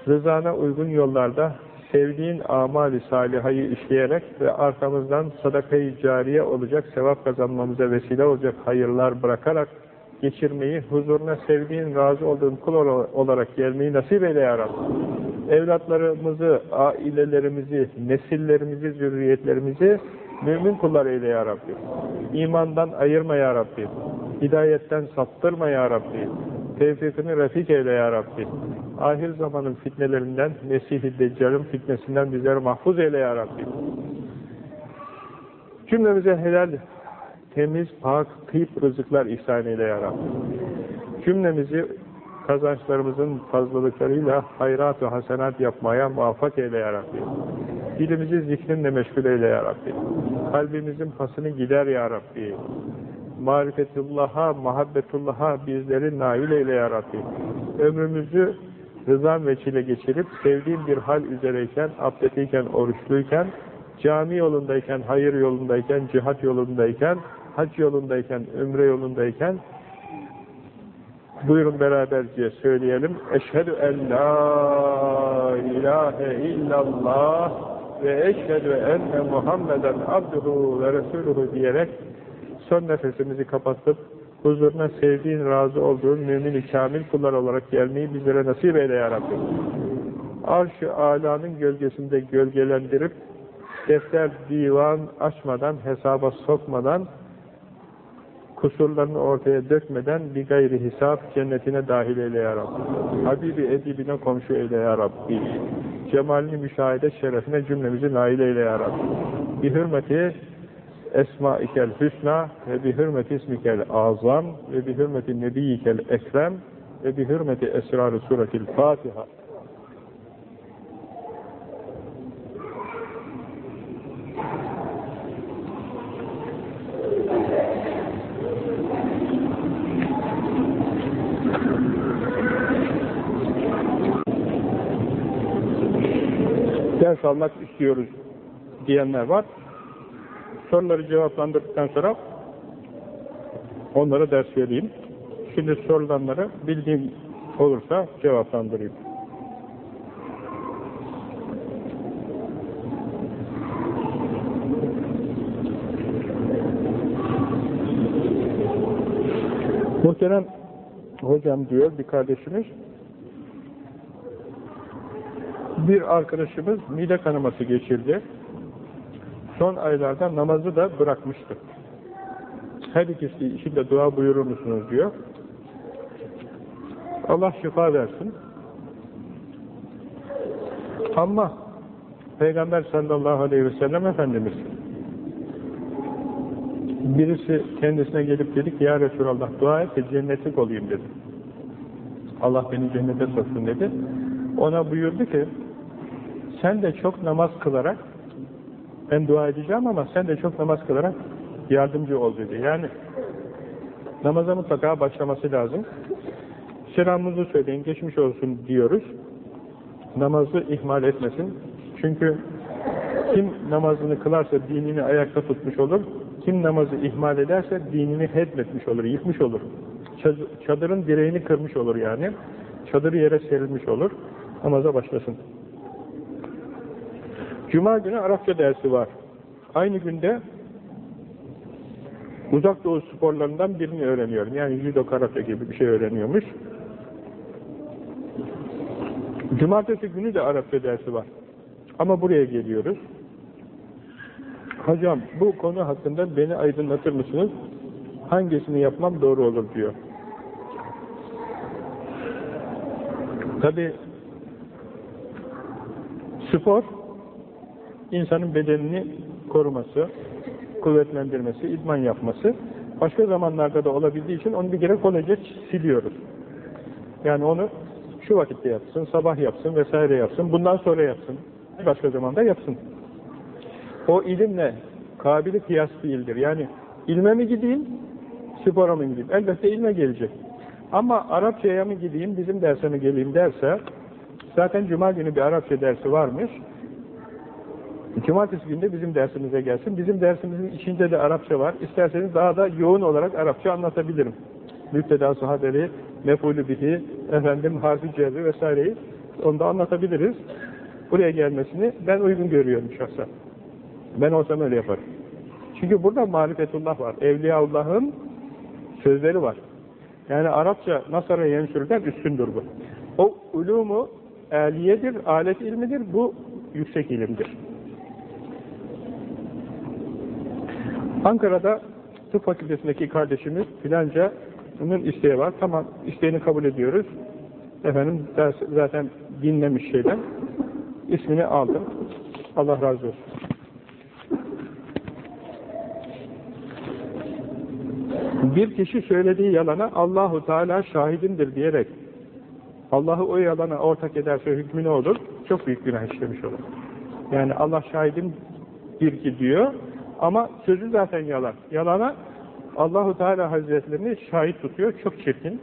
rızana uygun yollarda sevdiğin amali salihayı işleyerek ve arkamızdan sadakayı cariye olacak, sevap kazanmamıza vesile olacak hayırlar bırakarak geçirmeyi, huzuruna sevdiğin, razı olduğun kul olarak gelmeyi nasip eyle ya Rabbi. Evlatlarımızı, ailelerimizi, nesillerimizi, zürriyetlerimizi mümin kullar eyle ya Rabbi. İmandan ayırma ya Rabbi. Hidayetten saptırma ya Rabbi. Tevfikini refik eyle ya Rabbi. Ahir zamanın fitnelerinden, Mesih-i Deccal'ın fitnesinden bizleri mahfuz eyle ya Rabbi. Cümlemize helal, temiz, pak, kıyıp rızıklar ihsan eyle ya Rabbi. Cümlemizi kazançlarımızın fazlalıklarıyla hayrat ve hasenat yapmaya muvaffak eyle ya Rabbi. Dilimizi zikrinle meşgul eyle ya Rabbi. Kalbimizin pasını gider ya Rabbi. Marifetullah'a, muhabbetullah'a bizleri nail eyle ya. Ömrümüzü rızan veçile geçirip sevdiğim bir hal üzereyken, abdestliyken, oruçluyken, cami yolundayken, hayır yolundayken, cihat yolundayken, hac yolundayken, ömre yolundayken buyurun beraberce söyleyelim. Eşhedü en la ilahe illallah ve eşhedü enne Muhammeden abduhu ve resuluhu diyerek son nefesimizi kapatıp huzuruna sevdiğin, razı olduğun mümin-i kamil kullar olarak gelmeyi bizlere nasip eyle ya Rabbi. Arş-ı alanın gölgesinde gölgelendirip defter, divan açmadan, hesaba sokmadan kusurlarını ortaya dökmeden bir gayri hesap cennetine dahil eyle ya Rabbi. Habibi edibine komşu eyle ya Rabbi. Cemalini müşahede şerefine cümlemizi nail eyle ya. Bir hürmeti esmaikel hüsna ve bir hürmeti ismikel azam ve bir hürmeti nebiyyikel ekrem ve bir hürmeti esrar-ı suretil Fatiha. ders almak istiyoruz diyenler var. Soruları cevaplandırdıktan sonra onlara ders vereyim. Şimdi sorulanları bildiğim olursa cevaplandırayım. Muhterem hocam diyor bir kardeşimiz bir arkadaşımız mide kanaması geçirdi. Son aylarda namazı da bırakmıştı. Her ikisi için de dua buyurur musunuz diyor. Allah şifa versin. Ama Peygamber sallallahu aleyhi ve sellem Efendimiz birisi kendisine gelip dedik ya Resulallah dua et de cennetlik olayım dedi. Allah beni cennete soksun dedi. Ona buyurdu ki sen de çok namaz kılarak ben dua edeceğim ama sen de çok namaz kılarak yardımcı ol dedi. Yani namaza mutlaka başlaması lazım. Selamımızı söyleyin, geçmiş olsun diyoruz. Namazı ihmal etmesin. Çünkü kim namazını kılarsa dinini ayakta tutmuş olur. Kim namazı ihmal ederse dinini hedmetmiş olur, yıkmış olur. Çadırın direğini kırmış olur yani. Çadırı yere serilmiş olur. Namaza başlasın. Cuma günü Arapça dersi var. Aynı günde uzak doğu sporlarından birini öğreniyorum. Yani judo, karate gibi bir şey öğreniyormuş. Cumartesi günü de Arapça dersi var. Ama buraya geliyoruz. Hocam bu konu hakkında beni aydınlatır mısınız? Hangisini yapmam doğru olur diyor. Tabi spor insanın bedenini koruması, kuvvetlendirmesi, idman yapması başka zamanlarda da olabildiği için onu bir kere kolayca siliyoruz. Yani onu şu vakitte yapsın, sabah yapsın vesaire yapsın, bundan sonra yapsın. başka zamanda yapsın. O ilimle kabili kıyas değildir. Yani ilme mi gideyim, spora mı gideyim? Elbette ilme gelecek. Ama Arapçaya mı gideyim, bizim derse mi geleyim derse, zaten Cuma günü bir Arapça dersi varmış. Cumartesi günde bizim dersimize gelsin. Bizim dersimizin içinde de Arapça var. İsterseniz daha da yoğun olarak Arapça anlatabilirim. Müptedası haberi, mefulü bihi, efendim harfi cerri vesaireyi onu da anlatabiliriz. Buraya gelmesini ben uygun görüyorum şahsen. Ben olsam öyle yaparım. Çünkü burada marifetullah var. Evliyaullah'ın sözleri var. Yani Arapça Nasara yenşürden üstündür bu. O ulumu eliyedir, alet ilmidir, bu yüksek ilimdir. Ankara'da tıp fakültesindeki kardeşimiz filanca'nın isteği var. Tamam, isteğini kabul ediyoruz. Efendim, ders, zaten dinlemiş şeyden. ismini aldım. Allah razı olsun. Bir kişi söylediği yalana Allahu Teala şahidimdir diyerek Allah'ı o yalana ortak ederse hükmü ne olur? Çok büyük günah işlemiş olur. Yani Allah şahidim bir ki diyor ama sözü zaten yalan. Yalana Allahu Teala Hazretlerini şahit tutuyor. Çok çirkin,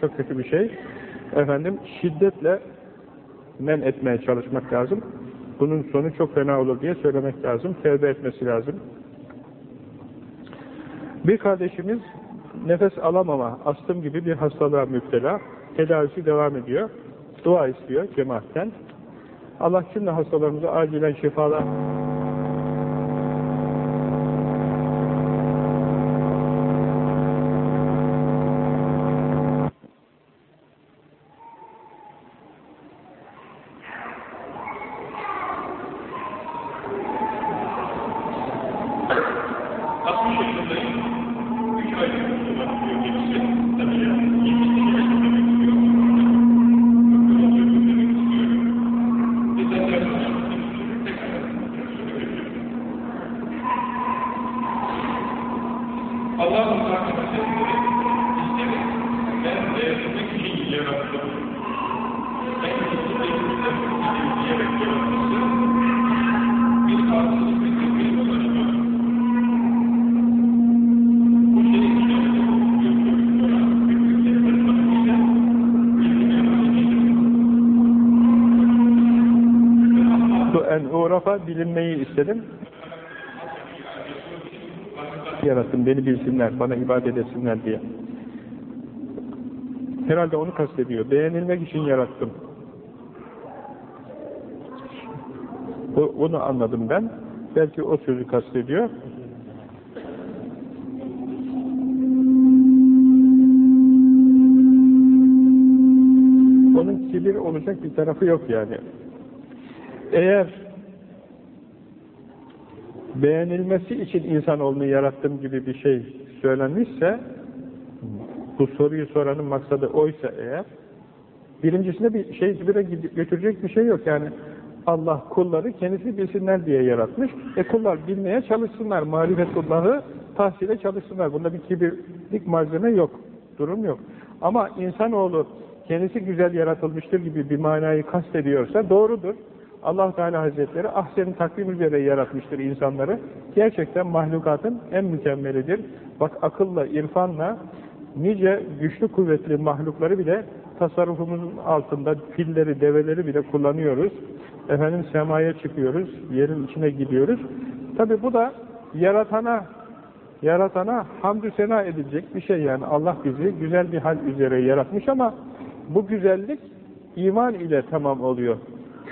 çok kötü bir şey. Efendim şiddetle men etmeye çalışmak lazım. Bunun sonu çok fena olur diye söylemek lazım. Tevbe etmesi lazım. Bir kardeşimiz nefes alamama, astım gibi bir hastalığa müptela. Tedavisi devam ediyor. Dua istiyor cemaatten. Allah cümle hastalarımıza acilen şifalar beni bilsinler, bana ibadet etsinler diye. Herhalde onu kastediyor. Beğenilmek için yarattım. Bunu anladım ben. Belki o sözü kastediyor. Onun kibir olacak bir tarafı yok yani. Eğer beğenilmesi için insanoğlunu yarattım gibi bir şey söylenmişse bu soruyu soranın maksadı oysa eğer birincisinde bir şey bire götürecek bir şey yok yani Allah kulları kendisi bilsinler diye yaratmış. E kullar bilmeye çalışsınlar. Marifetullah'ı tahsile çalışsınlar. Bunda bir kibirlik malzeme yok. Durum yok. Ama insanoğlu kendisi güzel yaratılmıştır gibi bir manayı kastediyorsa doğrudur allah Teala Hazretleri ahsen takvim üzere yaratmıştır insanları. Gerçekten mahlukatın en mükemmelidir. Bak akılla, irfanla nice güçlü kuvvetli mahlukları bile tasarrufumuzun altında filleri, develeri bile kullanıyoruz. Efendim semaya çıkıyoruz, yerin içine gidiyoruz. Tabi bu da yaratana yaratana hamdü sena edilecek bir şey yani. Allah bizi güzel bir hal üzere yaratmış ama bu güzellik iman ile tamam oluyor.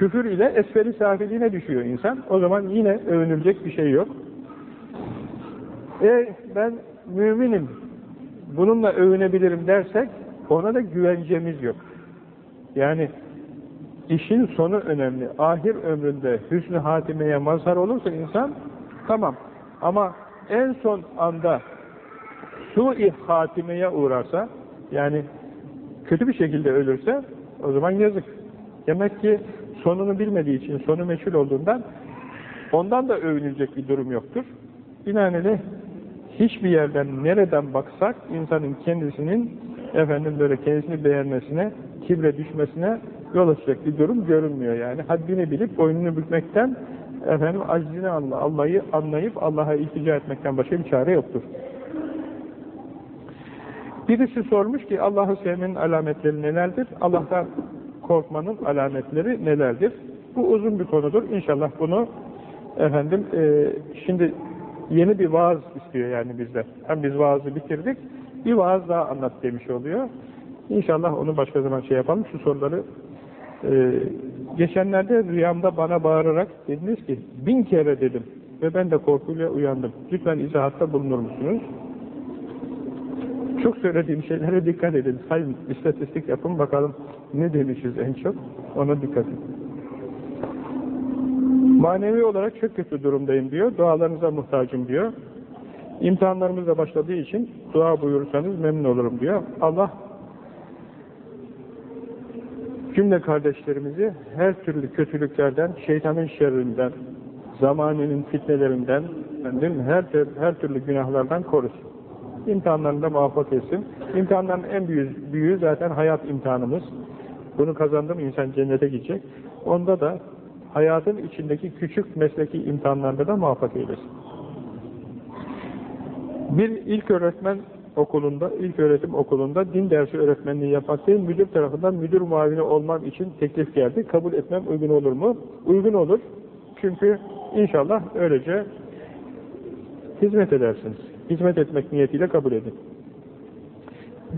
Küfür ile esferi safiliğine düşüyor insan. O zaman yine övünülecek bir şey yok. E ben müminim, bununla övünebilirim dersek ona da güvencemiz yok. Yani işin sonu önemli. Ahir ömründe hüsnü hatimeye mazhar olursa insan tamam. Ama en son anda su-i hatimeye uğrarsa yani kötü bir şekilde ölürse o zaman yazık. Demek ki sonunu bilmediği için, sonu meçhul olduğundan ondan da övünülecek bir durum yoktur. Binaenaleyh hiçbir yerden, nereden baksak insanın kendisinin efendim böyle kendisini beğenmesine, kibre düşmesine yol açacak bir durum görünmüyor yani. Haddini bilip boynunu bükmekten efendim aczini anla, Allah'ı anlayıp Allah'a iltica etmekten başka bir çare yoktur. Birisi sormuş ki Allah'ı sevmenin alametleri nelerdir? Allah'tan korkmanın alametleri nelerdir? Bu uzun bir konudur. İnşallah bunu efendim e, şimdi yeni bir vaaz istiyor yani bizden. Hem biz vaazı bitirdik, bir vaaz daha anlat demiş oluyor. İnşallah onu başka zaman şey yapalım. Şu soruları e, geçenlerde rüyamda bana bağırarak dediniz ki bin kere dedim ve ben de korkuyla uyandım. Lütfen izahatta bulunur musunuz? Çok söylediğim şeylere dikkat edin. Sayın istatistik yapın bakalım ne demişiz en çok. Ona dikkat edin. Manevi olarak çok kötü durumdayım diyor. Dualarınıza muhtacım diyor. İmtihanlarımız da başladığı için dua buyurursanız memnun olurum diyor. Allah cümle kardeşlerimizi her türlü kötülüklerden, şeytanın şerrinden, zamanının fitnelerinden, her, her türlü günahlardan korusun. İmtihanlarında muvaffak etsin. İmtihanların en büyüğü, büyüğü zaten hayat imtihanımız. Bunu kazandım insan cennete gidecek. Onda da hayatın içindeki küçük mesleki imtihanlarda da muvaffak eylesin. Bir ilk öğretmen okulunda, ilk öğretim okulunda din dersi öğretmenliği yapmaktayım. Müdür tarafından müdür muavini olmam için teklif geldi. Kabul etmem uygun olur mu? Uygun olur. Çünkü inşallah öylece hizmet edersiniz. Hizmet etmek niyetiyle kabul edin.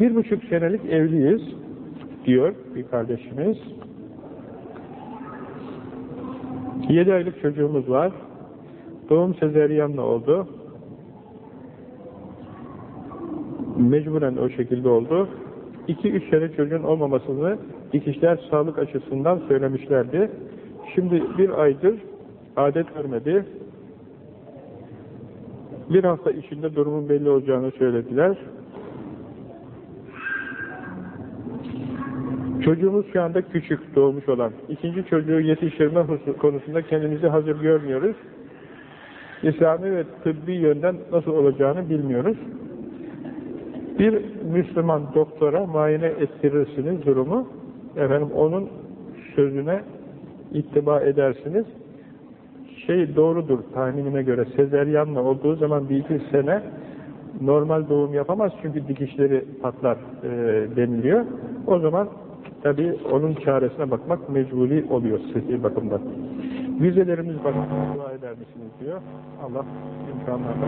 Bir buçuk senelik evliyiz diyor bir kardeşimiz. Yedi aylık çocuğumuz var. Doğum sezeryanla oldu. Mecburen o şekilde oldu. İki üç sene çocuğun olmamasını dikişler sağlık açısından söylemişlerdi. Şimdi bir aydır adet görmedi. Bir hafta içinde durumun belli olacağını söylediler. Çocuğumuz şu anda küçük doğmuş olan. İkinci çocuğu yetiştirme konusunda kendimizi hazır görmüyoruz. İslami ve tıbbi yönden nasıl olacağını bilmiyoruz. Bir Müslüman doktora muayene ettirirsiniz durumu. Efendim onun sözüne ittiba edersiniz. Şey doğrudur tahminime göre sezeryanla olduğu zaman bir iki sene normal doğum yapamaz çünkü dikişleri patlar e, deniliyor. O zaman tabi onun çaresine bakmak mecburi oluyor sıhhi bakımdan. Vizelerimiz bakımından dua eder misiniz diyor. Allah imkanlarla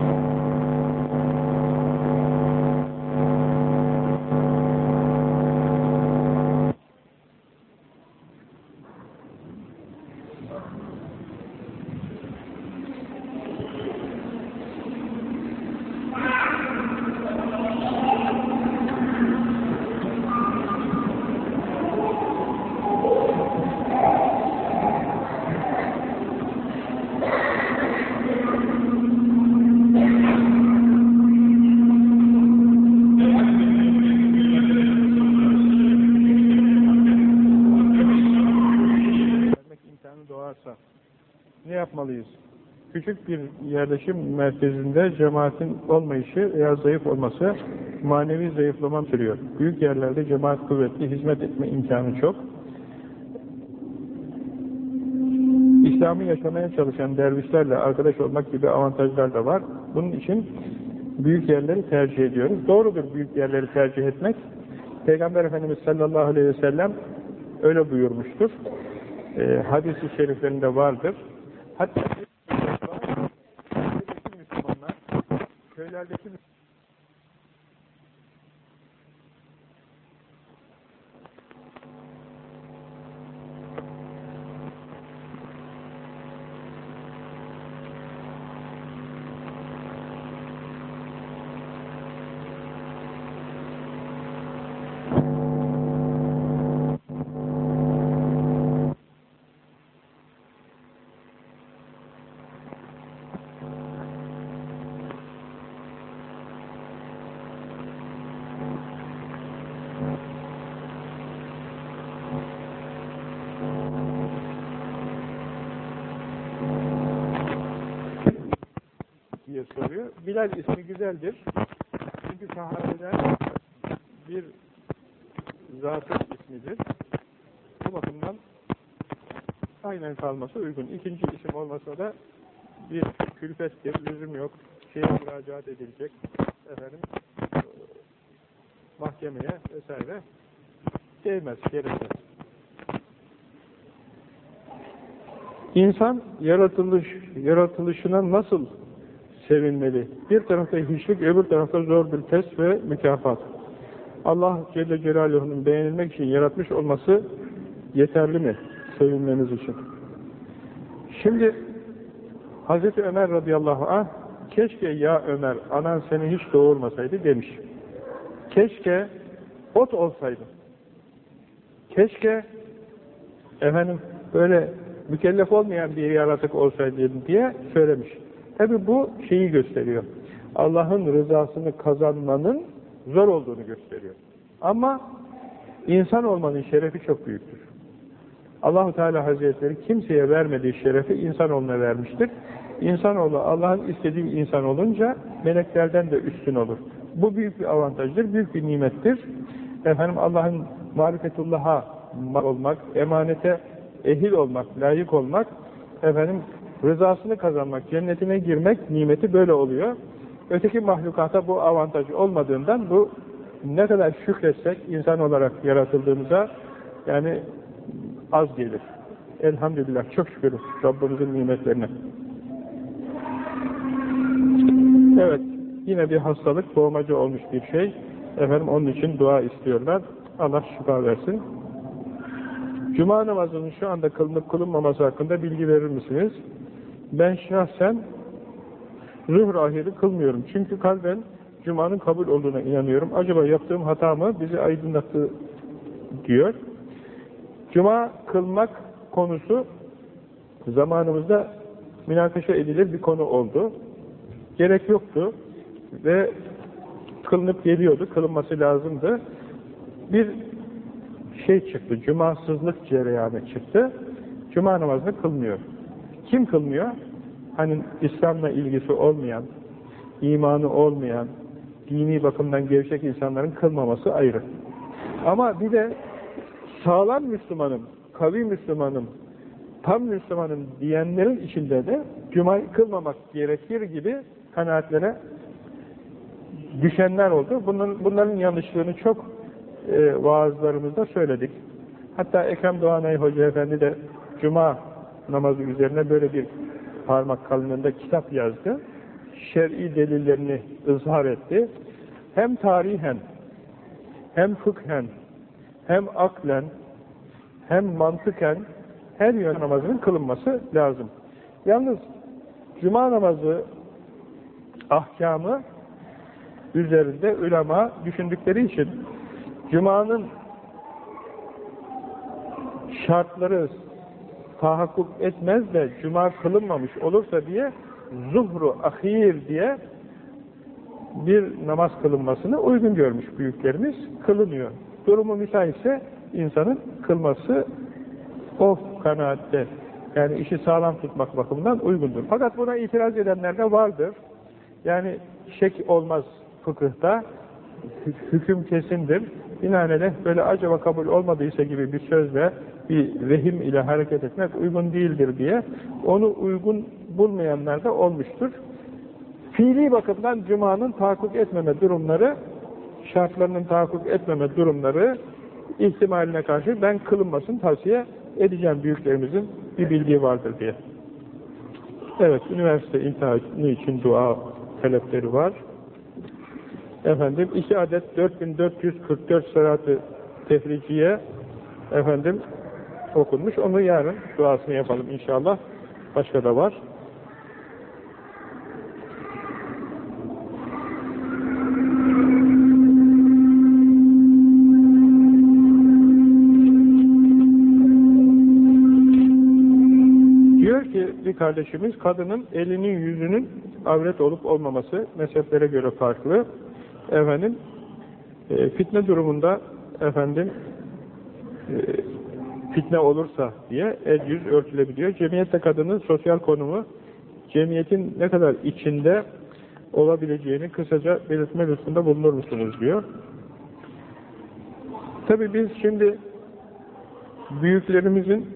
Küçük bir yerleşim merkezinde cemaatin olmayışı veya zayıf olması manevi zayıflama sürüyor. Büyük yerlerde cemaat kuvvetli, hizmet etme imkanı çok. İslam'ı yaşamaya çalışan dervişlerle arkadaş olmak gibi avantajlar da var. Bunun için büyük yerleri tercih ediyoruz. Doğrudur büyük yerleri tercih etmek. Peygamber Efendimiz sallallahu aleyhi ve sellem öyle buyurmuştur. E, hadis-i şeriflerinde vardır. Hatta köylerdeki Bilal ismi güzeldir. Çünkü sahabeden bir zatın ismidir. bu bakımdan aynen kalması uygun. İkinci isim olmasa da bir külfettir, lüzum yok. Şeye müracaat edilecek. Efendim mahkemeye vesaire değmez, gerekmez. İnsan yaratılış, yaratılışına nasıl sevinmeli? Bir tarafta hiçlik, öbür tarafta zor bir test ve mükafat. Allah Celle Celaluhu'nun beğenilmek için yaratmış olması yeterli mi sevinmemiz için? Şimdi Hazreti Ömer radıyallahu anh keşke ya Ömer anan seni hiç doğurmasaydı demiş. Keşke ot olsaydı. Keşke efendim böyle mükellef olmayan bir yaratık olsaydı diye söylemiş. Tabi bu şeyi gösteriyor. Allah'ın rızasını kazanmanın zor olduğunu gösteriyor. Ama insan olmanın şerefi çok büyüktür. Allahu Teala Hazretleri kimseye vermediği şerefi insanoğluna vermiştir. İnsanoğlu Allah'ın istediği insan olunca meleklerden de üstün olur. Bu büyük bir avantajdır, büyük bir nimettir. Efendim Allah'ın marifetullah'a olmak, emanete ehil olmak, layık olmak, efendim rızasını kazanmak, cennetine girmek nimeti böyle oluyor. Öteki mahlukata bu avantaj olmadığından bu ne kadar şükretsek insan olarak yaratıldığımıza yani az gelir. Elhamdülillah çok şükür Rabbimizin nimetlerine. Evet yine bir hastalık boğmacı olmuş bir şey. Efendim onun için dua istiyorlar. Allah şifa versin. Cuma namazının şu anda kılınıp kılınmaması hakkında bilgi verir misiniz? Ben şahsen zuhr ahiri kılmıyorum. Çünkü kalben Cuma'nın kabul olduğuna inanıyorum. Acaba yaptığım hata mı bizi aydınlattı diyor. Cuma kılmak konusu zamanımızda münakaşa edilir bir konu oldu. Gerek yoktu ve kılınıp geliyordu, kılınması lazımdı. Bir şey çıktı, cumasızlık cereyanı çıktı. Cuma namazını kılmıyor. Kim kılmıyor? Hani İslam'la ilgisi olmayan, imanı olmayan, dini bakımdan gevşek insanların kılmaması ayrı. Ama bir de sağlam Müslümanım, kavi Müslümanım, tam Müslümanım diyenlerin içinde de Cuma'yı kılmamak gerekir gibi kanaatlere düşenler oldu. Bunun, bunların yanlışlığını çok e, vaazlarımızda söyledik. Hatta Ekrem Doğanay Hoca Efendi de Cuma namazı üzerine böyle bir parmak kalınlığında kitap yazdı. Şer'i delillerini ızhar etti. Hem tarihen, hem fıkhen, hem aklen, hem mantıken her yön namazının kılınması lazım. Yalnız Cuma namazı ahkamı üzerinde ulema düşündükleri için Cuma'nın şartları tahakkuk etmez de Cuma kılınmamış olursa diye zuhru ahir diye bir namaz kılınmasını uygun görmüş büyüklerimiz. Kılınıyor. Durumu müsaitse insanın kılması o kanaatte yani işi sağlam tutmak bakımından uygundur. Fakat buna itiraz edenler de vardır. Yani şek olmaz fıkıhta hüküm kesindir. Binaenaleyh böyle acaba kabul olmadıysa gibi bir sözle bir vehim ile hareket etmek uygun değildir diye onu uygun bulmayanlar da olmuştur. Fiili bakımdan Cuma'nın tahakkuk etmeme durumları, şartlarının tahakkuk etmeme durumları ihtimaline karşı ben kılınmasını tavsiye edeceğim büyüklerimizin bir bildiği vardır diye. Evet, üniversite imtihanı için dua talepleri var. Efendim, iki adet 4444 salatı tefriciye efendim okunmuş. Onu yarın duasını yapalım inşallah. Başka da var. Diyor ki bir kardeşimiz kadının elinin yüzünün avret olup olmaması mezheplere göre farklı. Efendim e, fitne durumunda efendim e, fitne olursa diye el yüz örtülebiliyor. Cemiyette kadının sosyal konumu cemiyetin ne kadar içinde olabileceğini kısaca belirtme lütfunda bulunur musunuz diyor. Tabi biz şimdi büyüklerimizin,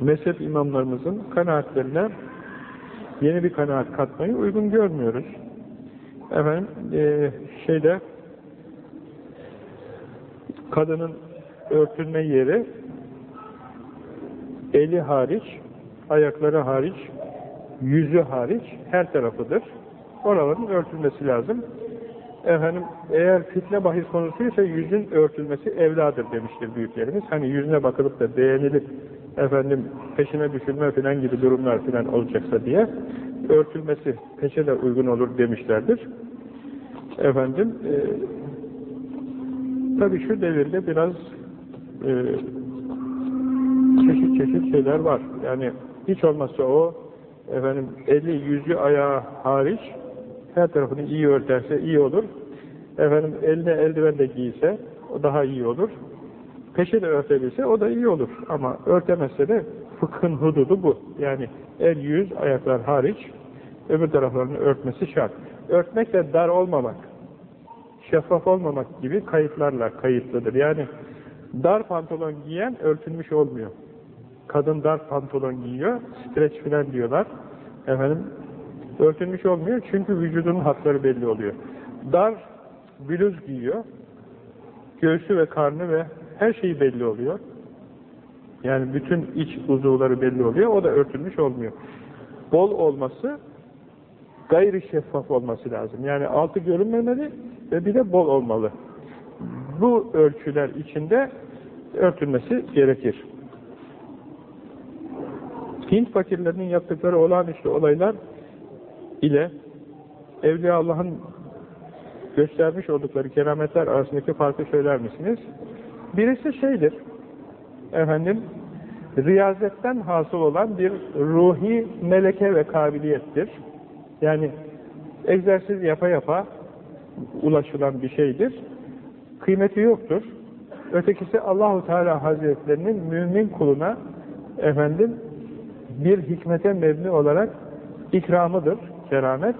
mezhep imamlarımızın kanaatlerine yeni bir kanaat katmayı uygun görmüyoruz. Efendim, e, şeyde kadının örtülme yeri eli hariç, ayakları hariç, yüzü hariç her tarafıdır. Oraların örtülmesi lazım. Efendim eğer fitne bahis konusuysa yüzün örtülmesi evladır demiştir büyüklerimiz. Hani yüzüne bakılıp da beğenilip efendim peşine düşülme falan gibi durumlar falan olacaksa diye örtülmesi peşe de uygun olur demişlerdir. Efendim e, tabi şu devirde biraz e, çeşit şeyler var. Yani hiç olmazsa o efendim eli yüzü ayağı hariç her tarafını iyi örterse iyi olur. Efendim eline eldiven de giyse o daha iyi olur. Peşe de örtebilse o da iyi olur. Ama örtemezse de fıkhın hududu bu. Yani el, yüz, ayaklar hariç öbür taraflarını örtmesi şart. Örtmek de dar olmamak, şeffaf olmamak gibi kayıtlarla kayıtlıdır. Yani dar pantolon giyen örtülmüş olmuyor. Kadın dar pantolon giyiyor, streç filan diyorlar. Efendim, örtülmüş olmuyor çünkü vücudunun hatları belli oluyor. Dar bluz giyiyor, göğsü ve karnı ve her şeyi belli oluyor. Yani bütün iç uzuvları belli oluyor, o da örtülmüş olmuyor. Bol olması, gayri şeffaf olması lazım. Yani altı görünmemeli ve bir de bol olmalı. Bu ölçüler içinde örtülmesi gerekir. Hint fakirlerinin yaptıkları olağanüstü olaylar ile Evliya Allah'ın göstermiş oldukları kerametler arasındaki farkı söyler misiniz? Birisi şeydir, efendim, riyazetten hasıl olan bir ruhi meleke ve kabiliyettir. Yani egzersiz yapa yapa ulaşılan bir şeydir. Kıymeti yoktur. Ötekisi Allahu Teala Hazretlerinin mümin kuluna efendim bir hikmete mebni olarak ikramıdır, keramet.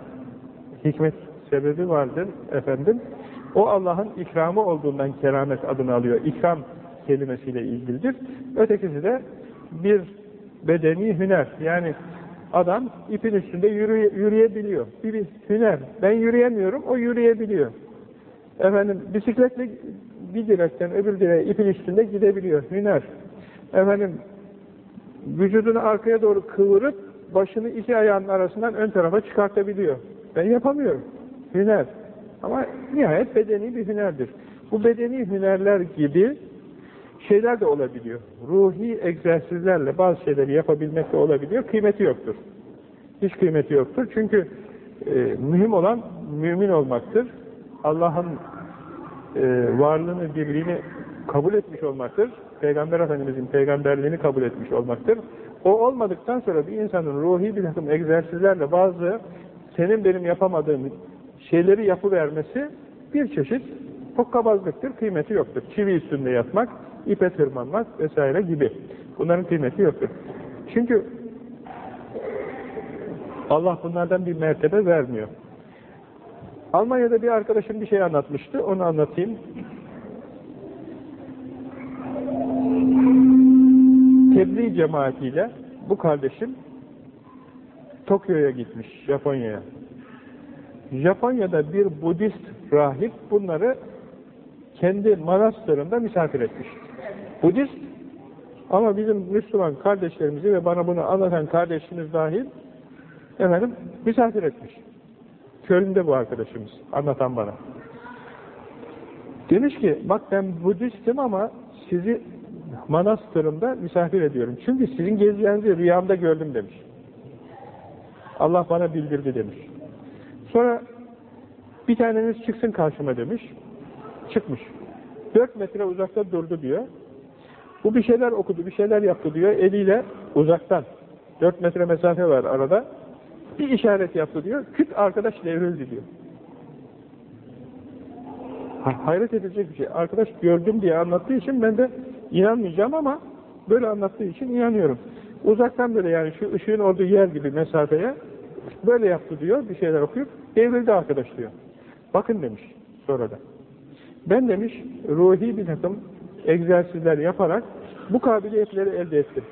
Hikmet sebebi vardır efendim. O Allah'ın ikramı olduğundan keramet adını alıyor. İkram kelimesiyle ilgilidir. Ötekisi de bir bedeni hüner. Yani adam ipin üstünde yürüye, yürüyebiliyor. Bir, bir hüner. Ben yürüyemiyorum, o yürüyebiliyor. Efendim bisikletle bir direkten öbür direğe ipin üstünde gidebiliyor. Hüner. Efendim vücudunu arkaya doğru kıvırıp başını iki ayağının arasından ön tarafa çıkartabiliyor. Ben yapamıyorum. Hüner. Ama nihayet bedeni bir hünerdir. Bu bedeni hünerler gibi şeyler de olabiliyor. Ruhi egzersizlerle bazı şeyleri yapabilmek de olabiliyor. Kıymeti yoktur. Hiç kıymeti yoktur. Çünkü e, mühim olan mümin olmaktır. Allah'ın e, varlığını, birliğini kabul etmiş olmaktır. Peygamber Efendimizin peygamberliğini kabul etmiş olmaktır. O olmadıktan sonra bir insanın ruhi bir takım egzersizlerle bazı senin benim yapamadığım şeyleri yapıvermesi bir çeşit hokkabazlıktır, kıymeti yoktur. Çivi üstünde yatmak, ipe tırmanmak vesaire gibi. Bunların kıymeti yoktur. Çünkü Allah bunlardan bir mertebe vermiyor. Almanya'da bir arkadaşım bir şey anlatmıştı, onu anlatayım. Tebliğ cemaatiyle bu kardeşim Tokyo'ya gitmiş, Japonya'ya. Japonya'da bir Budist rahip bunları kendi manastırında misafir etmiş. Budist ama bizim Müslüman kardeşlerimizi ve bana bunu anlatan kardeşimiz dahil efendim misafir etmiş. Köln'de bu arkadaşımız, anlatan bana. Demiş ki, bak ben Budistim ama sizi manastırımda misafir ediyorum. Çünkü sizin gezeceğinizi rüyamda gördüm demiş. Allah bana bildirdi demiş. Sonra bir taneniz çıksın karşıma demiş. Çıkmış. Dört metre uzakta durdu diyor. Bu bir şeyler okudu, bir şeyler yaptı diyor. Eliyle uzaktan. Dört metre mesafe var arada. Bir işaret yaptı diyor. Küt arkadaş devrildi diyor. Hayret edilecek bir şey. Arkadaş gördüm diye anlattığı için ben de inanmayacağım ama böyle anlattığı için inanıyorum. Uzaktan böyle yani şu ışığın olduğu yer gibi mesafeye böyle yaptı diyor. Bir şeyler okuyup devrildi arkadaş diyor. Bakın demiş sonra da. Ben demiş ruhi bir takım egzersizler yaparak Bu kabiliyetleri elde etti.